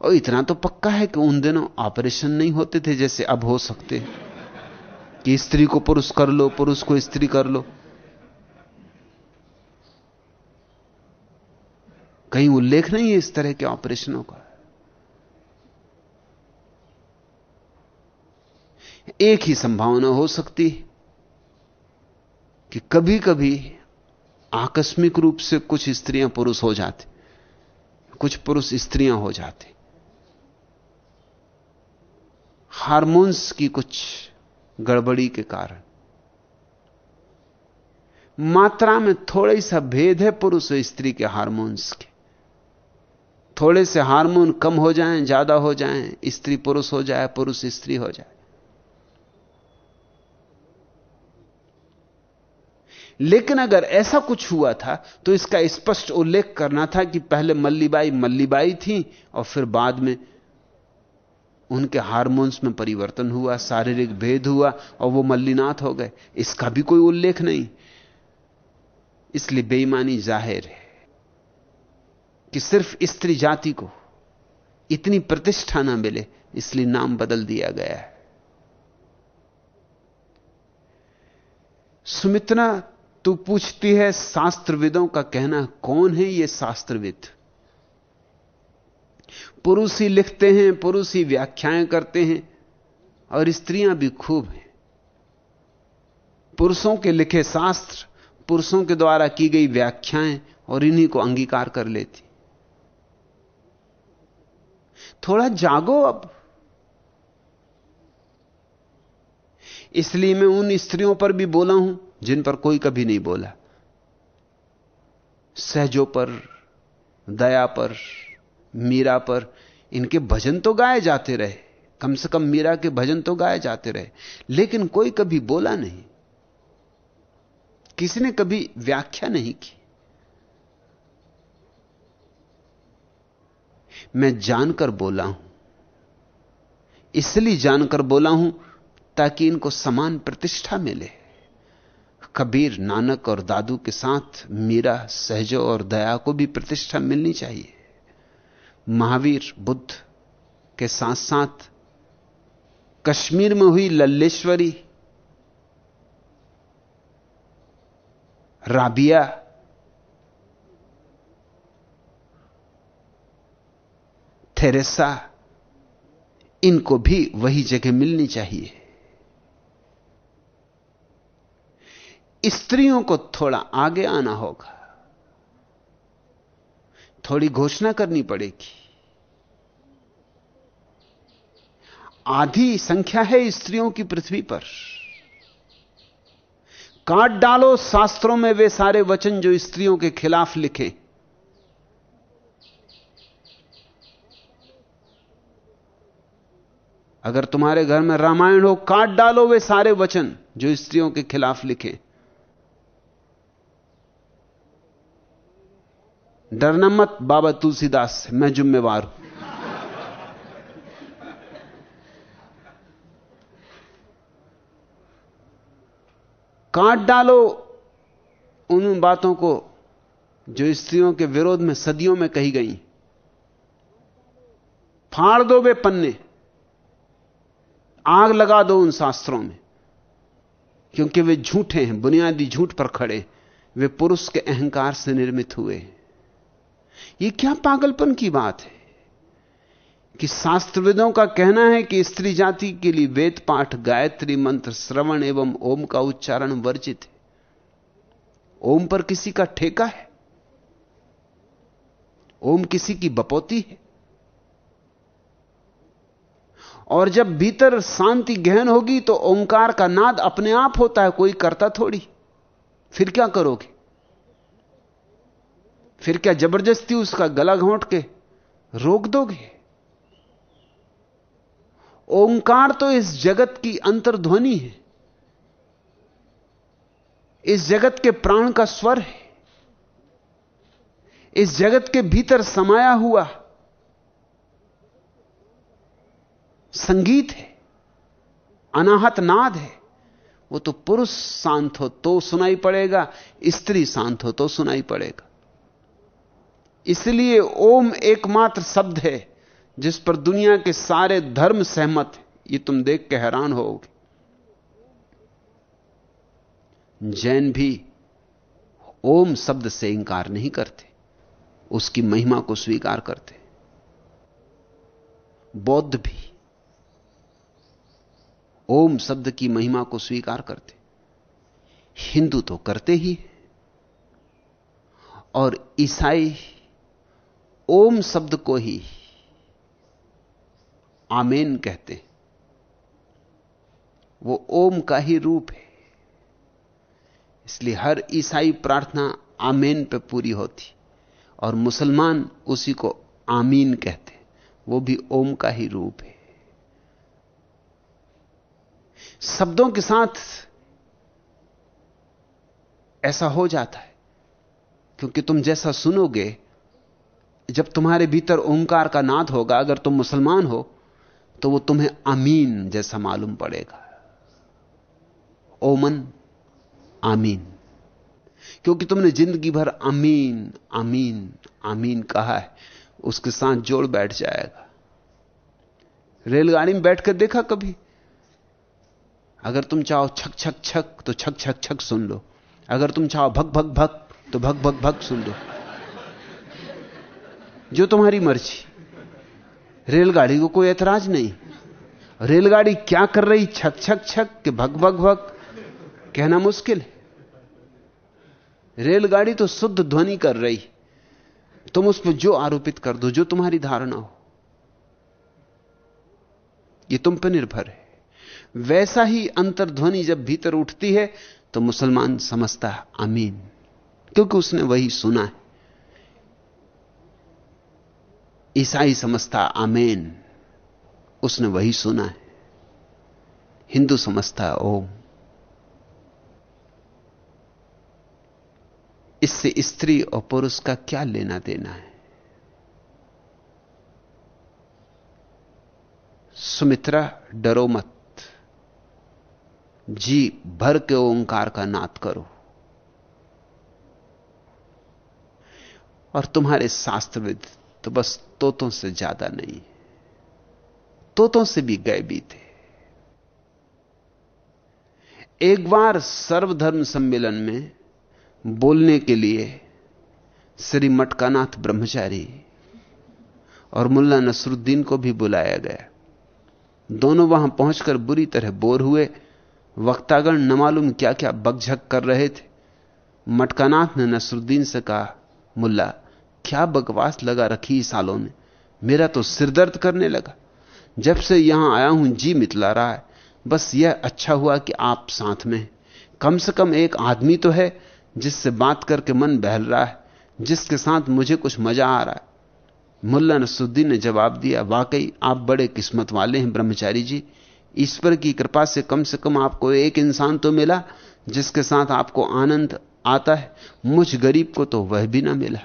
और इतना तो पक्का है कि उन दिनों ऑपरेशन नहीं होते थे जैसे अब हो सकते कि स्त्री को पुरुष कर लो, पुरुष को स्त्री कर लो। कहीं उल्लेख नहीं है इस तरह के ऑपरेशनों का। एक ही संभावना हो सकती है कि कभी कभी आकस्मिक रूप से कुछ स्त्रियाँ पुरुष हो जाते, कुछ पुरुष स्त्रियाँ हो जाते। हार्मोन्स की कुछ गड़बड़ी के कारण। मात्रा में थोड़ा सा भेद है पुरुष और स्त्री के हार्मोन्स के। थोड़े से हार्मोन कम हो जाएँ, ज़्यादा हो जाएँ, स्त्री पुरुष हो जाए, पुरुष स्त्री हो जाए। लेकिन अगर ऐसा कुछ हुआ था तो इसका स्पष्ट उल्लेख करना था कि पहले मल्लीबाई मल्लीबाई थी और फिर बाद में उनके हार्मोन्स में परिवर्तन हुआ, शारीरिक भेद हुआ और वो मल्लीनाथ हो गए। इसका भी कोई उल्लेख नहीं। इसलिए बेईमानी ज़ाहिर है कि सिर्फ़ स्त्री जाति को इतनी प्रतिष्ठा ना मिले, इसलिए नाम बदल दिया गया है। सुमित्रा, तू पूछती है शास्त्रविदों का कहना, कौन है ये शास्त्रविद? पुरुष ही लिखते हैं, पुरुष ही व्याख्याएँ करते हैं, और स्त्रियाँ भी खूब हैं। पुरुषों के लिखे शास्त्र, पुरुषों के द्वारा की गई व्याख्याएँ, और इन्हीं को अंगीकार कर लेती। थोड़ा जागो अब। इसलिए मैं उन स्त्रियों पर भी बोला हूँ, जिन पर कोई कभी नहीं बोला। सहजों पर, दया पर मीरा पर, इनके भजन तो गाए जाते रहे, कम से कम मीरा के भजन तो गाए जाते रहे, लेकिन कोई कभी बोला नहीं। किसी ने कभी व्याख्या नहीं की। मैं जानकर बोला हूँ, इसलिए जानकर बोला हूँ, ताकि इनको समान प्रतिष्ठा मिले। कबीर नानक और दादू के साथ मीरा, सहजो और दया को भी प्रतिष्ठा मिलनी चाहिए। महावीर बुद्ध के साथ साथ कश्मीर में हुई लल्लेश्वरी, राबिया, थेरेसा, इनको भी वही जगह मिलनी चाहिए। स्त्रियों को थोड़ा आगे आना होगा। थोड़ी घोषणा करनी पड़ेगी। आधी संख्या है स्त्रियों की पृथ्वी पर। काट डालो शास्त्रों में वे सारे वचन जो स्त्रियों के खिलाफ लिखे। अगर तुम्हारे घर में रामायण हो, काट डालो वे सारे वचन जो स्त्रियों के खिलाफ लिखे। डरना मत, बाबा तुलसीदास, मैं जिम्मेवार हूँ। काट डालो उन बातों को जो स्त्रियों के विरोध में सदियों में कही गई। फाड़ दो वे पन्ने। आग लगा दो उन शास्त्रों में। क्योंकि वे झूठे हैं, बुनियादी झूठ पर खड़े। वे पुरुष के अहंकार से निर्मित हुए यह क्या पागलपन की बात है? कि शास्त्रविदों का कहना है कि स्त्री जाति के लिए वेद पाठ, गायत्री मंत्र, श्रवण एवं ओम का उच्चारण वर्जित है। ओम पर किसी का ठेका है? ओम किसी की बपोती है? और जब भीतर शांति गहन होगी तो ओंकार का नाद अपने आप होता है, कोई करता थोड़ी। फिर क्या करोगे? फिर क्या ज़बरदस्ती उसका गला घोंट के रोक दोगे? ओंकार तो इस जगत की अंतर्ध्वनि है। इस जगत के प्राण का स्वर है। इस जगत के भीतर समाया हुआ संगीत है। अनाहत नाद है। वो तो पुरुष शांत हो तो सुनाई पड़ेगा, स्त्री शांत हो तो सुनाई पड़ेगा। इसलिए ओम एकमात्र शब्द है। जिस पर दुनिया के सारे धर्म सहमत हैं, ये तुम देख के हैरान होगे। जैन भी ओम शब्द से इंकार नहीं करते, उसकी महिमा को स्वीकार करते। बौद्ध भी ओम शब्द की महिमा को स्वीकार करते। हिंदू तो करते ही और ईसाई ओम शब्द को ही आमेन कहते हैं। वो ओम का ही रूप है। इसलिए हर ईसाई प्रार्थना आमेन पे पूरी होती। और मुसलमान उसी को आमीन कहते वो भी ओम का ही रूप है। शब्दों के साथ ऐसा हो जाता है। क्योंकि तुम जैसा सुनोगे, जब तुम्हारे भीतर ओंकार का नाद होगा, अगर तुम मुसलमान हो तो वो तुम्हें अमीन जैसा मालूम पड़ेगा। ओमन आमीन क्योंकि तुमने ज़िंदगी भर अमीन अमीन अमीन कहा है, उसके साथ जोड़ बैठ जाएगा। रेलगाड़ी में बैठकर देखा कभी? अगर तुम चाहो छक छक छक तो छक छक छक सुन लो। अगर तुम चाहो भग भग भग तो भग भग भग सुन लो। जो तुम्हारी मर्ज़ी। रेलगाड़ी को कोई ऐतराज नहीं। रेलगाड़ी क्या कर रही? छक छक छक, के भग भग भग। कहना मुश्किल है। रेलगाड़ी तो शुद्ध ध्वनि कर रही। तुम उस पर जो आरोपित कर दो, जो तुम्हारी धारणा हो। यह तुम पर निर्भर है। वैसा ही अंतर्ध्वनि जब भीतर उठती है तो मुसलमान समझता है अमीन क्योंकि उसने वही सुना है। ईसाई समझता आमेन। उसने वही सुना है। हिंदू समझता ओम। इससे स्त्री और पुरुष का क्या लेना देना है? सुमित्रा, डरो मत। जी भर के ओंकार का नाद करो। और तुम्हारे शास्त्रविद तो बस तोतों से ज़्यादा नहीं। तोतों से भी गए भी थे। एक बार सर्वधर्म सम्मेलन में बोलने के लिए श्री मटकानाथ ब्रह्मचारी और मुल्ला नसरुद्दीन को भी बुलाया गया। दोनों वहाँ पहुंचकर बुरी तरह बोर हुए। वक्तागण, न मालूम क्या क्या बकझक कर रहे थे। मटकानाथ ने नसरुद्दीन से कहा, मुल्ला क्या बकवास लगा रखी सालों में? मेरा तो सिरदर्द करने लगा। जब से यहाँ आया हूँ, जी मितला रहा है। बस यह अच्छा हुआ कि आप साथ में कम से कम एक आदमी तो है जिससे बात करके मन बहल रहा है, जिसके साथ मुझे कुछ मज़ा आ रहा है। मुल्ला नसुद्दीन ने जवाब दिया, वाकई आप बड़े किस्मत वाले हैं ब्रह्मचारी जी। ईश्वर की कृपा से कम से कम आपको एक इंसान तो मिला, जिसके साथ आपको आनंद आता है, मुझ गरीब को तो वह भी ना मिला।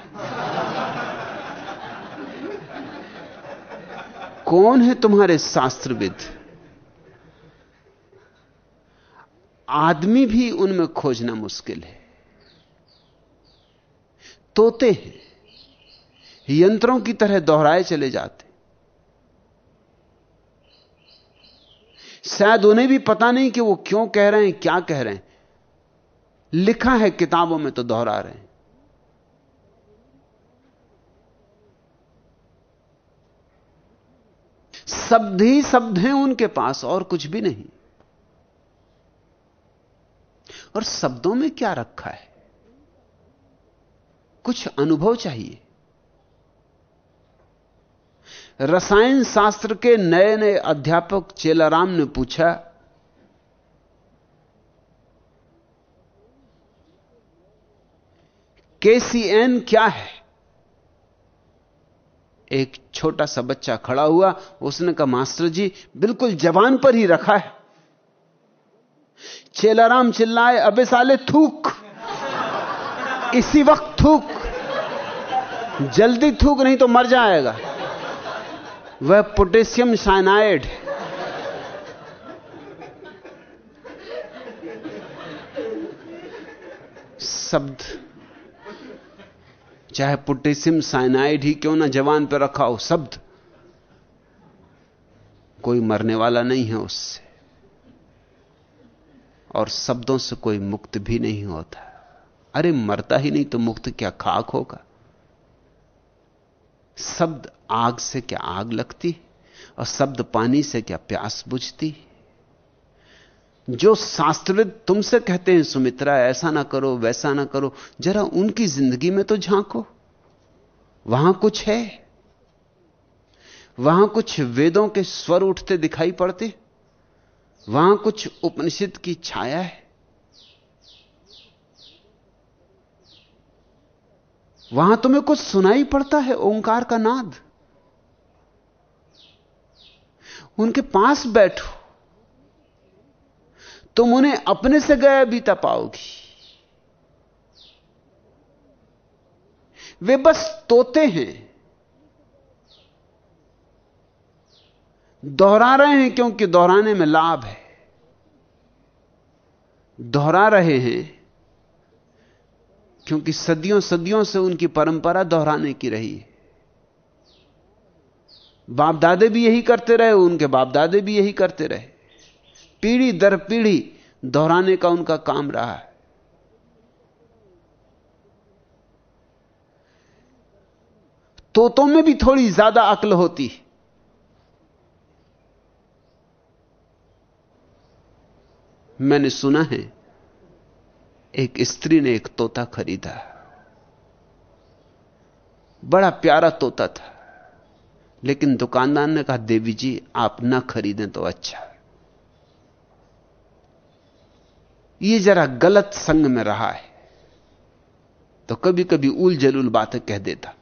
कौन है तुम्हारे शास्त्रविद? आदमी भी उनमें खोजना मुश्किल है। तोते हैं, यंत्रों की तरह दोहराए चले जाते। शायद उन्हें भी पता नहीं कि वो क्यों कह रहे हैं, क्या कह रहे हैं। लिखा है किताबों में तो दोहरा रहे हैं। शब्द ही शब्द हैं उनके पास, और कुछ भी नहीं। और शब्दों में क्या रखा है? कुछ अनुभव चाहिए। रसायन शास्त्र के नए नए अध्यापक चेलाराम ने पूछा केसीएन क्या है? एक छोटा सा बच्चा खड़ा हुआ, उसने कहा, मास्टर जी, बिल्कुल जवान पर ही रखा है। चेलाराम चिल्लाए, अबे साले, थूक। इसी वक्त थूक। जल्दी थूक, नहीं तो मर जाएगा। वह पोटेशियम साइनाइड शब्द चाहे पोटेशियम साइनाइड ही क्यों ना जवान पर रखा हो, शब्द। कोई मरने वाला नहीं है उससे। और शब्दों से कोई मुक्त भी नहीं होता। अरे मरता ही नहीं तो मुक्त क्या खाक होगा? शब्द आग से क्या आग लगती? और शब्द पानी से क्या प्यास बुझती? जो शास्त्रविद तुमसे कहते हैं, सुमित्रा, ऐसा ना करो, वैसा ना करो, जरा उनकी ज़िंदगी में तो झांको। वहाँ कुछ है। वहाँ कुछ वेदों के स्वर उठते दिखाई पड़ते। वहाँ कुछ उपनिषद की छाया है। वहाँ तुम्हें कुछ सुनाई पड़ता है, ओंकार का नाद। उनके पास बैठो। तुम उन्हें अपने से गया बीता पाओगी। वे बस तोते हैं। दोहरा रहे हैं क्योंकि दोहराने में लाभ है। दोहरा रहे हैं क्योंकि सदियों सदियों से उनकी परंपरा दोहराने की रही है। बाप दादे भी यही करते रहे, उनके बाप दादे भी यही करते रहे। पीढ़ी दर पीढ़ी दोहराने का उनका काम रहा है। तोतों में भी थोड़ी ज़्यादा अक्ल होती मैंने सुना है, एक स्त्री ने एक तोता खरीदा। बड़ा प्यारा तोता था, लेकिन दुकानदार ने कहा, देवी जी, आप ना खरीदें तो अच्छा। ये जरा गलत संग में रहा है। तो कभी कभी उल जलूल बातें कह देता।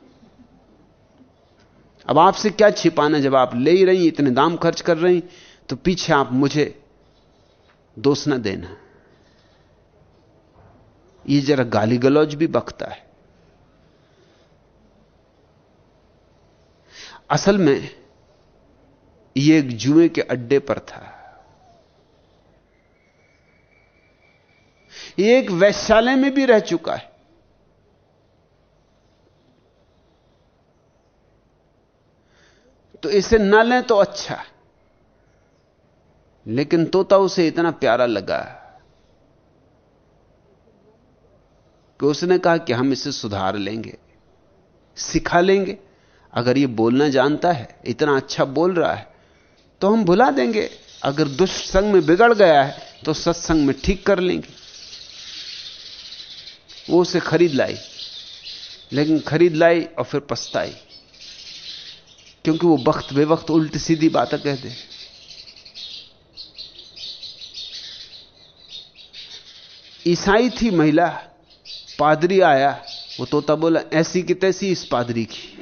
अब आपसे क्या छिपाना जब आप ले ही रही, इतने दाम खर्च कर रही तो पीछे आप मुझे दोष न देना। ये जरा गाली गलौज भी बकता है। असल में, ये एक जुए के अड्डे पर था। ये एक वैश्यालय में भी रह चुका है। तो इसे न लें तो अच्छा लेकिन तोता उसे इतना प्यारा लगा कि उसने कहा कि हम इसे सुधार लेंगे, सिखा लेंगे। अगर ये बोलना जानता है, इतना अच्छा बोल रहा है तो हम भुला देंगे। अगर दुष्ट संग में बिगड़ गया है तो सत्संग में ठीक कर लेंगे। वो उसे खरीद लाई। लेकिन खरीद लाई और फिर पछताई। क्योंकि वो वक्त बेवक्त, उल्टी सीधी बातें कह दे ईसाई थी महिला, पादरी आया, वो तोता बोला, ऐसी की तैसी इस पादरी की।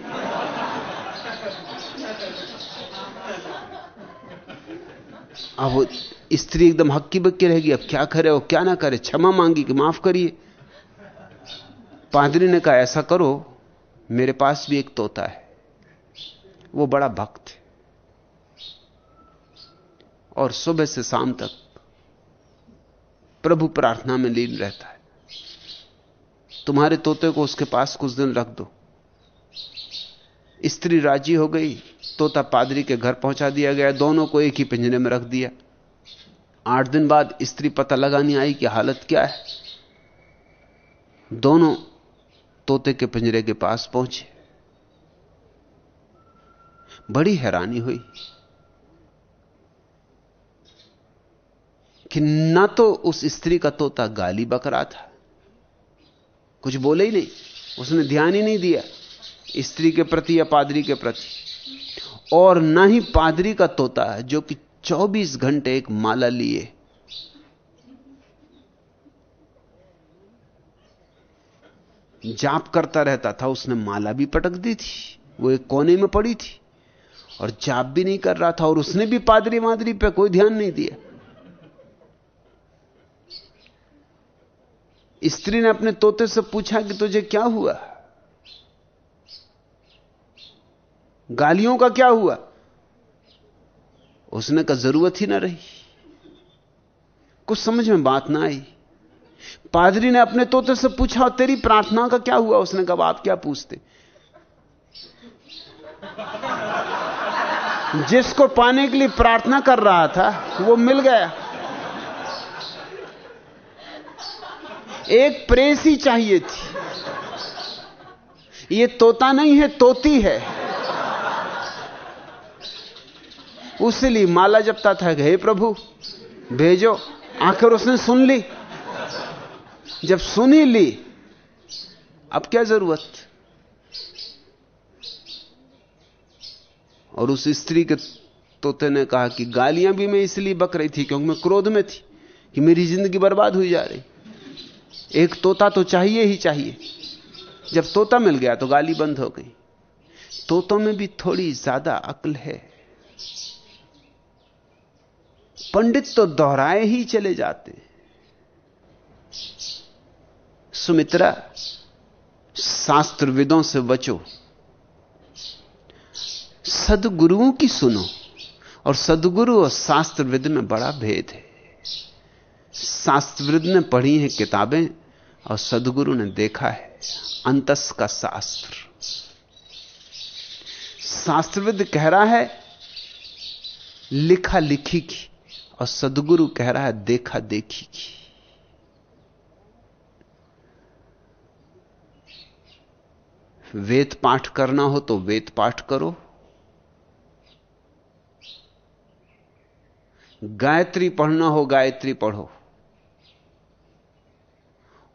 अब स्त्री एकदम हक्की बक्की रहेगी अब क्या करे और क्या ना करे? क्षमा मांगी कि माफ़ करिए? पादरी ने कहा, ऐसा करो, मेरे पास भी एक तोता है। वो बड़ा भक्त है। और सुबह से शाम तक प्रभु प्रार्थना में लीन रहता है। तुम्हारे तोते को उसके पास कुछ दिन रख दो। स्त्री राज़ी हो गई, तोता पादरी के घर पहुँचा दिया गया, दोनों को एक ही पिंजरे में रख दिया। आठ दिन बाद स्त्री पता लगानी आई कि हालत क्या है। दोनों तोते के पिंजरे के पास पहुँचे। बड़ी हैरानी हुई कि ना तो उस स्त्री का तोता गाली बकरा था। कुछ बोले ही नहीं। उसने ध्यान ही नहीं दिया स्त्री के प्रति या पादरी के प्रति। और ना ही पादरी का तोता जो कि 24 घंटे एक माला लिए जाप करता रहता था, उसने माला भी पटक दी थी, वो एक कोने में पड़ी थी, और जाप भी नहीं कर रहा था, और उसने भी पादरी मादरी पे कोई ध्यान नहीं दिया। स्त्री ने अपने तोते से पूछा कि तुझे क्या हुआ? गालियों का क्या हुआ? उसने का ज़रूरत ही ना रही। कुछ समझ में बात ना आई। पादरी ने अपने तोते से पूछा तेरी प्रार्थना का क्या हुआ? उसने कहा आप क्या पूछते? जिसको पाने के लिए प्रार्थना कर रहा था, वो मिल गया। एक प्रेस चाहिए थी। ये तोता नहीं है, तोती है। उसलिए माला जपता था, हे प्रभु, भेजो। आखिर उसने सुन ली। जब सुनी ली, अब क्या ज़रूरत? और उस स्त्री के तोते ने कहा कि गालियाँ भी मैं इसलिए बक रही थी क्योंकि मैं क्रोध में थी कि मेरी ज़िंदगी बर्बाद हुई जा रही। एक तोता तो चाहिए ही चाहिए। जब तोता मिल गया तो गाली बंद हो गई। तोतों में भी थोड़ी ज़्यादा अक्ल है। पंडित तो दोहराए ही चले जाते। सुमित्रा, शास्त्रविदों से बचो। सदगुरुओं की सुनो, और सदगुरु और शास्त्रविद में बड़ा भेद है। शास्त्रविद ने पढ़ी हैं किताबें, और सदगुरु ने देखा है अंतस का शास्त्र। शास्त्रविद कह रहा है, लिखा लिखी की, और सदगुरु कह रहा है देखा देखी की। वेद पाठ करना हो तो वेद पाठ करो। गायत्री पढ़ना हो, गायत्री पढ़ो।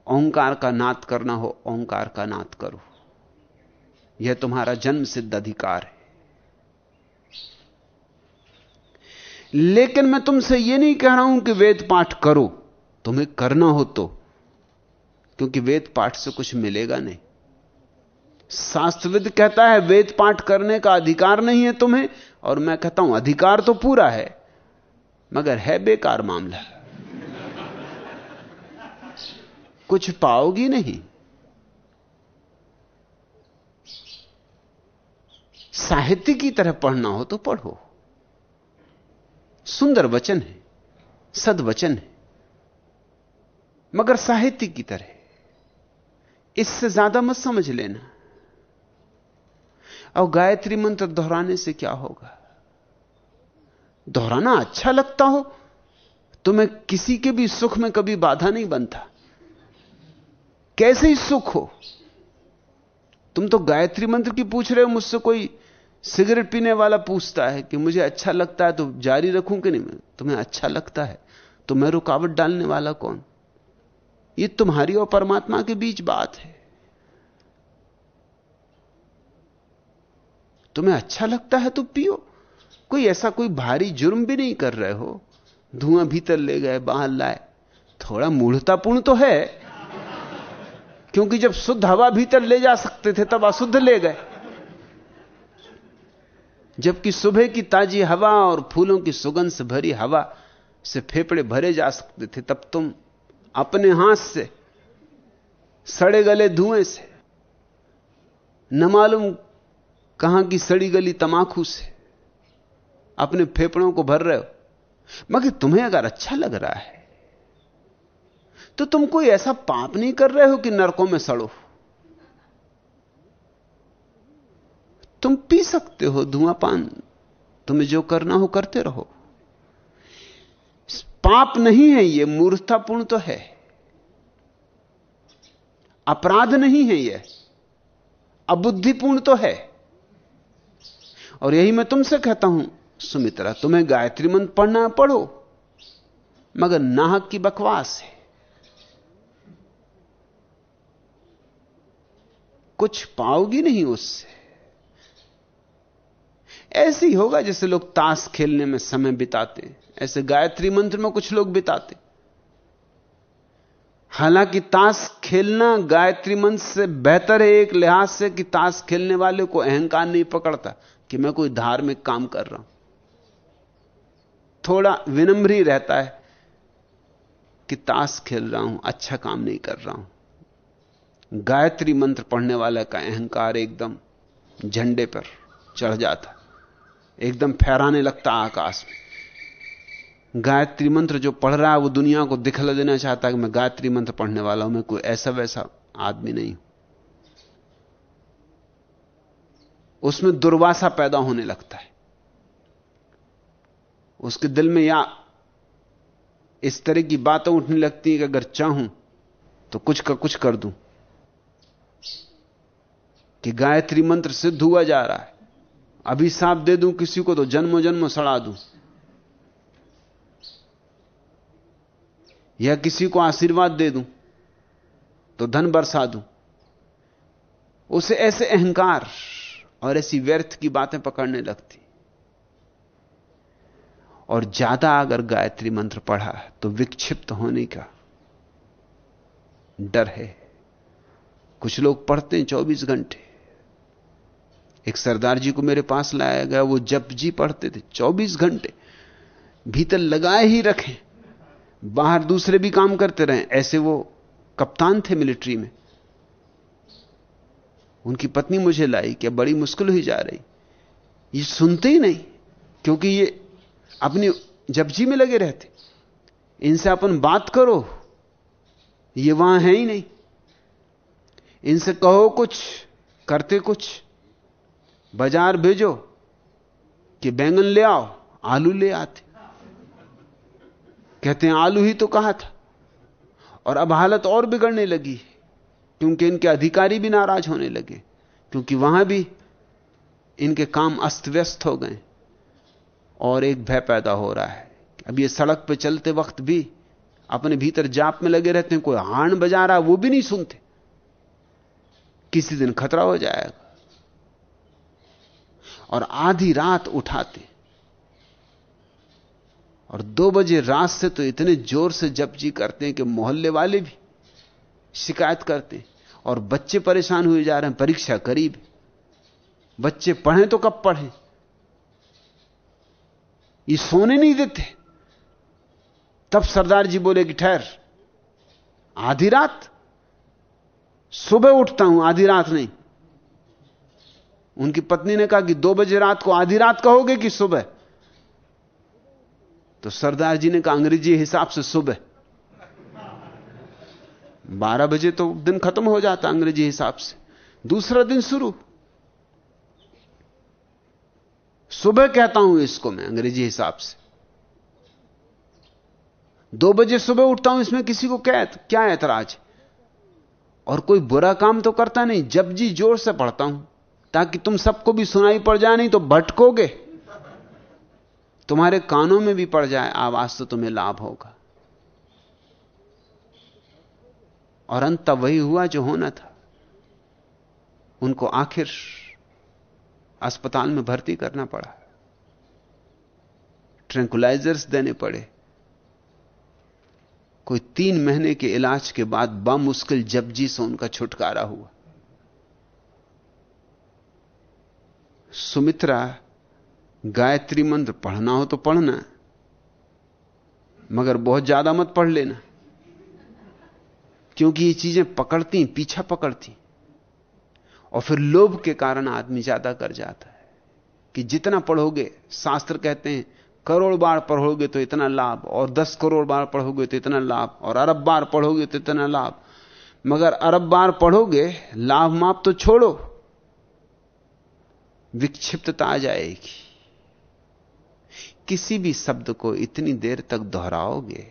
ओंकार का नाद करना हो, ओंकार का नाद करो। यह तुम्हारा जन्म सिद्ध अधिकार है। लेकिन मैं तुमसे यह नहीं कह रहा हूँ कि वेद पाठ करो। तुम्हें करना हो तो क्योंकि वेद पाठ से कुछ मिलेगा नहीं। शास्त्रविद कहता है, वेद पाठ करने का अधिकार नहीं है तुम्हें, और मैं कहता हूँ, अधिकार तो पूरा है, मगर है बेकार मामला। कुछ पाओगी नहीं। साहित्य की तरह पढ़ना हो तो पढ़ो। सुंदर वचन है सदवचन है, मगर साहित्य की तरह। इससे ज़्यादा मत समझ लेना। और गायत्री मंत्र दोहराने से क्या होगा? दोहराना अच्छा लगता हो तो मैं किसी के भी सुख में कभी बाधा नहीं बनता। कैसे ही सुख हो? तुम तो गायत्री मंत्र की पूछ रहे हो, मुझसे कोई सिगरेट पीने वाला पूछता है कि मुझे अच्छा लगता है तो जारी रखूँ कि नहीं? तुम्हें अच्छा लगता है तो मैं रुकावट डालने वाला कौन? ये तुम्हारी और परमात्मा के बीच बात है। तुम्हें अच्छा लगता है तो पियो। कोई ऐसा कोई भारी जुर्म भी नहीं कर रहे हो। धुआँ भीतर ले गए, बाहर लाए। थोड़ा मूढ़तापूर्ण तो है। क्योंकि जब शुद्ध हवा भीतर ले जा सकते थे, तब अशुद्ध ले गए। जबकि सुबह की ताजी हवा और फूलों की सुगंध से भरी हवा से फेफड़े भरे जा सकते थे, तब तुम अपने हाथ से, सड़े गले धुएँ से, न मालूम कहाँ की सड़ी गली तमाकू से अपने फेफड़ों को भर रहे हो। मगर तुम्हें अगर अच्छा लग रहा है तो तुम कोई ऐसा पाप नहीं कर रहे हो कि नरकों में सड़ो। तुम पी सकते हो धुआँ पान तुम्हें जो करना हो करते रहो। पाप नहीं है यह मूर्खतापूर्ण तो है। अपराध नहीं है यह अबुद्धिपूर्ण तो है। और यही मैं तुमसे कहता हूँ, सुमित्रा, तुम्हें गायत्री मंत्र पढ़ना पढ़ो, मगर नाहक की बकवास है। कुछ पाओगी नहीं उससे। ऐसे ही होगा जैसे लोग ताश खेलने में समय बिताते ऐसे गायत्री मंत्र में कुछ लोग बिताते हालाँकि ताश खेलना गायत्री मंत्र से बेहतर है, एक लिहाज से कि ताश खेलने वाले को अहंकार नहीं पकड़ता। कि मैं कोई धार्मिक काम कर रहा हूँ। थोड़ा विनम्र ही रहता है कि ताश खेल रहा हूँ अच्छा काम नहीं कर रहा हूँ। गायत्री मंत्र पढ़ने वाले का अहंकार एकदम झंडे पर चढ़ जाता, एकदम फहराने लगता आकाश में। गायत्री मंत्र जो पढ़ रहा है, वो दुनिया को दिखला देना चाहता है कि मैं गायत्री मंत्र पढ़ने वाला हूँ, मैं कोई ऐसा वैसा आदमी नहीं हूँ। उसमें दुर्वासा पैदा होने लगता है। उसके दिल में या इस तरह की बातें उठने लगती हैं कि अगर चाहूँ तो कुछ का कुछ कर दूँ। कि गायत्री मंत्र सिद्ध हुआ जा रहा है। अभी सांप दे दूँ किसी को तो जन्मों जन्मों सड़ा दूँ। या किसी को आशीर्वाद दे दूँ तो धन बरसा दूँ। उसे ऐसे अहंकार और ऐसी व्यर्थ की बातें पकड़ने लगती। और ज़्यादा अगर गायत्री मंत्र पढ़ा तो विक्षिप्त होने का डर है। कुछ लोग पढ़ते हैं चौबीस घंटे। एक सरदार जी को मेरे पास लाया गया, वो जप जी पढ़ते थे चौबीस घंटे। भीतर लगाए ही रखें। बाहर दूसरे भी काम करते रहे। ऐसे वो कप्तान थे मिलिट्री में। उनकी पत्नी मुझे लाई क्या बड़ी मुश्किल हुई जा रही। ये सुनते ही नहीं, क्योंकि ये अपनी जपजी में लगे रहते। इनसे अपन बात करो, ये वहाँ है ही नहीं। इनसे कहो कुछ, करते कुछ। बाज़ार भेजो कि बैंगन ले आओ, आलू ले आते। कहते हैं, आलू ही तो कहा था। और अब हालत और बिगड़ने लगी क्योंकि इनके अधिकारी भी नाराज़ होने लगे, क्योंकि वहाँ भी इनके काम अस्त व्यस्त हो गए और एक भय पैदा हो रहा है। अब ये सड़क पे चलते वक्त भी अपने भीतर जाप में लगे रहते हैं, कोई हाण बजा रहा, वो भी नहीं सुनते। किसी दिन खतरा हो जाएगा और आधी रात उठाते। और दो बजे रात से तो इतने ज़ोर से जप जी करते हैं कि मोहल्ले वाले भी शिकायत करते और बच्चे परेशान हुए जा रहे हैं, परीक्षा करीब। बच्चे पढ़ें तो कब पढ़ें? ये सोने नहीं देते। तब सरदार जी बोले कि ठहर, आधी रात? सुबह उठता हूँ, आधी रात नहीं। उनकी पत्नी ने कहा कि दो बजे रात को आधी रात कहोगे कि सुबह? तो सरदार जी ने कहा, अंग्रेज़ी हिसाब से सुबह। बारह बजे तो दिन खत्म हो जाता अंग्रेज़ी हिसाब से। दूसरा दिन शुरू। सुबह कहता हूँ इसको मैं, अंग्रेज़ी हिसाब से। दो बजे सुबह उठता हूँ, इसमें किसी को क्या क्या ऐतराज? और कोई बुरा काम तो करता नहीं, जब जी ज़ोर से पढ़ता हूँ, ताकि तुम सबको भी सुनाई पड़ जाए, नहीं तो भटकोगे। तुम्हारे कानों में भी पड़ जाए, आवाज़ तो तुम्हें लाभ होगा। और अंत वही हुआ जो होना था। उनको आखिर अस्पताल में भर्ती करना पड़ा। ट्रैंकुलाइजर्स देने पड़े। कोई तीन महीने के इलाज के बाद बामुश्किल जपजी से उनका छुटकारा हुआ। सुमित्रा, गायत्री मंत्र पढ़ना हो तो पढ़ना, मगर बहुत ज़्यादा मत पढ़ लेना। क्योंकि ये चीज़ें पकड़ती पीछा पकड़ती और फिर लोभ के कारण आदमी ज़्यादा कर जाता है। कि जितना पढ़ोगे, शास्त्र कहते हैं, करोड़ बार पढ़ोगे तो इतना लाभ, और दस करोड़ बार पढ़ोगे तो इतना लाभ, और अरब बार पढ़ोगे तो इतना लाभ। मगर अरब बार पढ़ोगे, लाभ माप तो छोड़ो। विक्षिप्तता आ जाएगी। किसी भी शब्द को इतनी देर तक दोहराओगे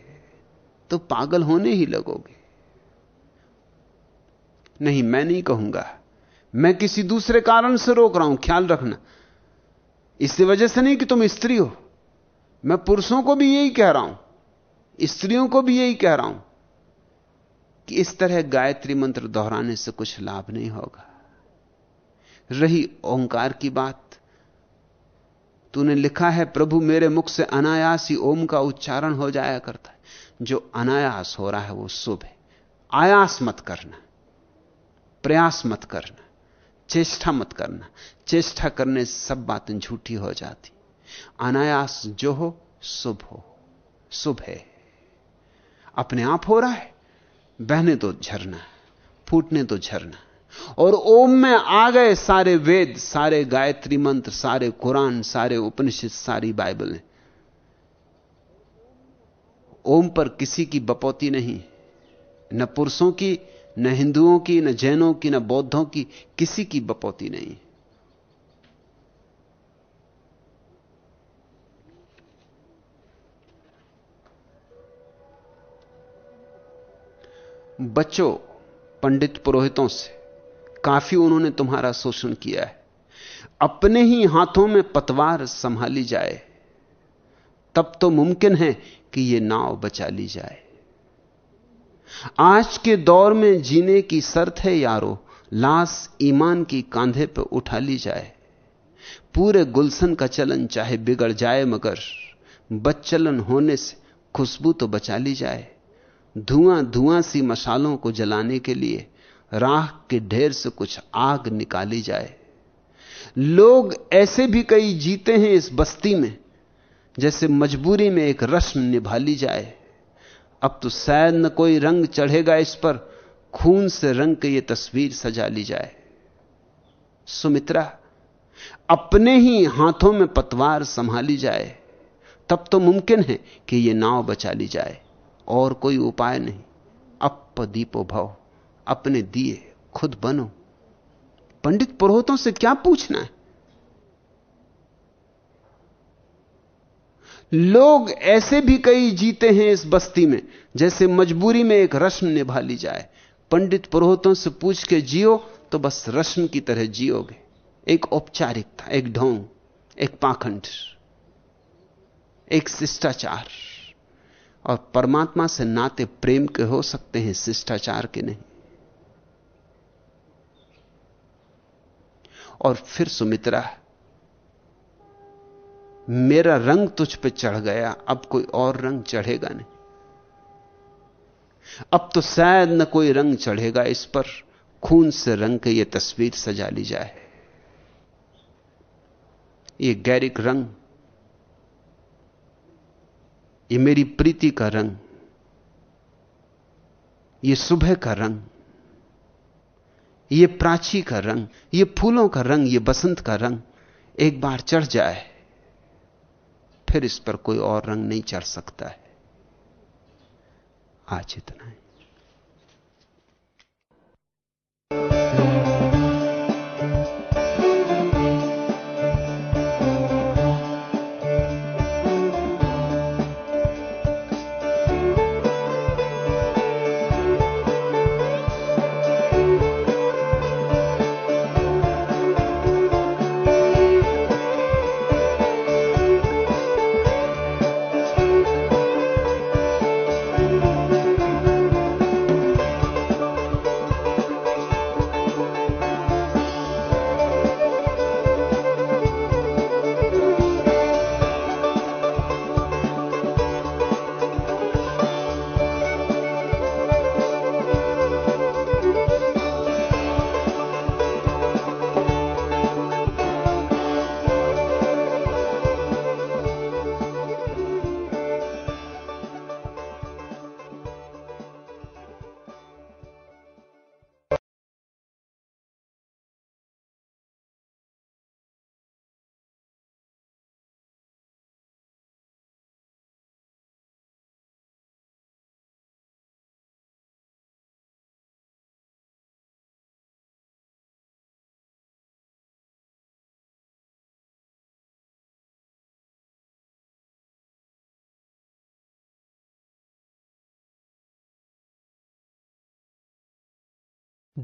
तो पागल होने ही लगोगे। नहीं, मैं नहीं कहूँगा। मैं किसी दूसरे कारण से रोक रहा हूँ, ख्याल रखना। इस वजह से नहीं कि तुम स्त्री हो। मैं पुरुषों को भी यही कह रहा हूँ, स्त्रियों को भी यही कह रहा हूँ कि इस तरह गायत्री मंत्र दोहराने से कुछ लाभ नहीं होगा। रही ओंकार की बात, तूने लिखा है, प्रभु मेरे मुख से अनायास ही ओम का उच्चारण हो जाया करता है। जो अनायास हो रहा है वो शुभ है। आयास मत करना। प्रयास मत करना, चेष्टा मत करना। चेष्टा करने सब बातें झूठी हो जाती। अनायास जो हो, शुभ हो। शुभ है। अपने आप हो रहा है, बहने तो झरना, फूटने तो झरना। और ओम में आ गए सारे वेद, सारे गायत्री मंत्र, सारे कुरान, सारे उपनिषद, सारी बाइबल। ओम पर किसी की बपौती नहीं, न पुरुषों की न हिंदुओं की, न जैनों की, न बौद्धों की किसी की बपौती नहीं। बच्चों, पंडित पुरोहितों से काफ़ी उन्होंने तुम्हारा शोषण किया है। अपने ही हाथों में पतवार संभाली जाए, तब तो मुमकिन है कि यह नाव बचा ली जाए। आज के दौर में जीने की शर्त है यारो, लाश ईमान की कांधे पर उठा ली जाए। पूरे गुलशन का चलन चाहे बिगड़ जाए, मगर बच्चलन होने से खुशबू तो बचा ली जाए। धुआँ धुआँ सी मसालों को जलाने के लिए राह के ढेर से कुछ आग निकाली जाए। लोग ऐसे भी कई जीते हैं इस बस्ती में, जैसे मजबूरी में एक रस्म निभा ली जाए। अब तो शायद न कोई रंग चढ़ेगा इस पर, खून से रंग के ये तस्वीर सजा ली जाए। सुमित्रा, अपने ही हाथों में पतवार संभाली जाए, तब तो मुमकिन है कि यह नाव बचा ली जाए। और कोई उपाय नहीं। अप दीपो भव, अपने दिए खुद बनो। पंडित पुरोहितों से क्या पूछना है? लोग ऐसे भी कई जीते हैं इस बस्ती में, जैसे मजबूरी में एक रस्म निभा ली जाए। पंडित पुरोहितों से पूछ के, जियो? तो बस रस्म की तरह जियोगे। एक औपचारिकता एक ढोंग, एक पाखंड, एक शिष्टाचार। और परमात्मा से नाते प्रेम के हो सकते हैं, शिष्टाचार के नहीं। और फिर सुमित्रा मेरा रंग तुझ पे चढ़ गया, अब कोई और रंग चढ़ेगा नहीं। अब तो शायद न कोई रंग चढ़ेगा इस पर, खून से रंग के ये तस्वीर सजा ली जाए। ये गैरिक रंग, ये मेरी प्रीति का रंग, ये सुबह का रंग, ये प्राची का रंग, ये फूलों का रंग, ये बसंत का रंग एक बार चढ़ जाए। फिर इस पर कोई और रंग नहीं चढ़ सकता है। आज इतना है।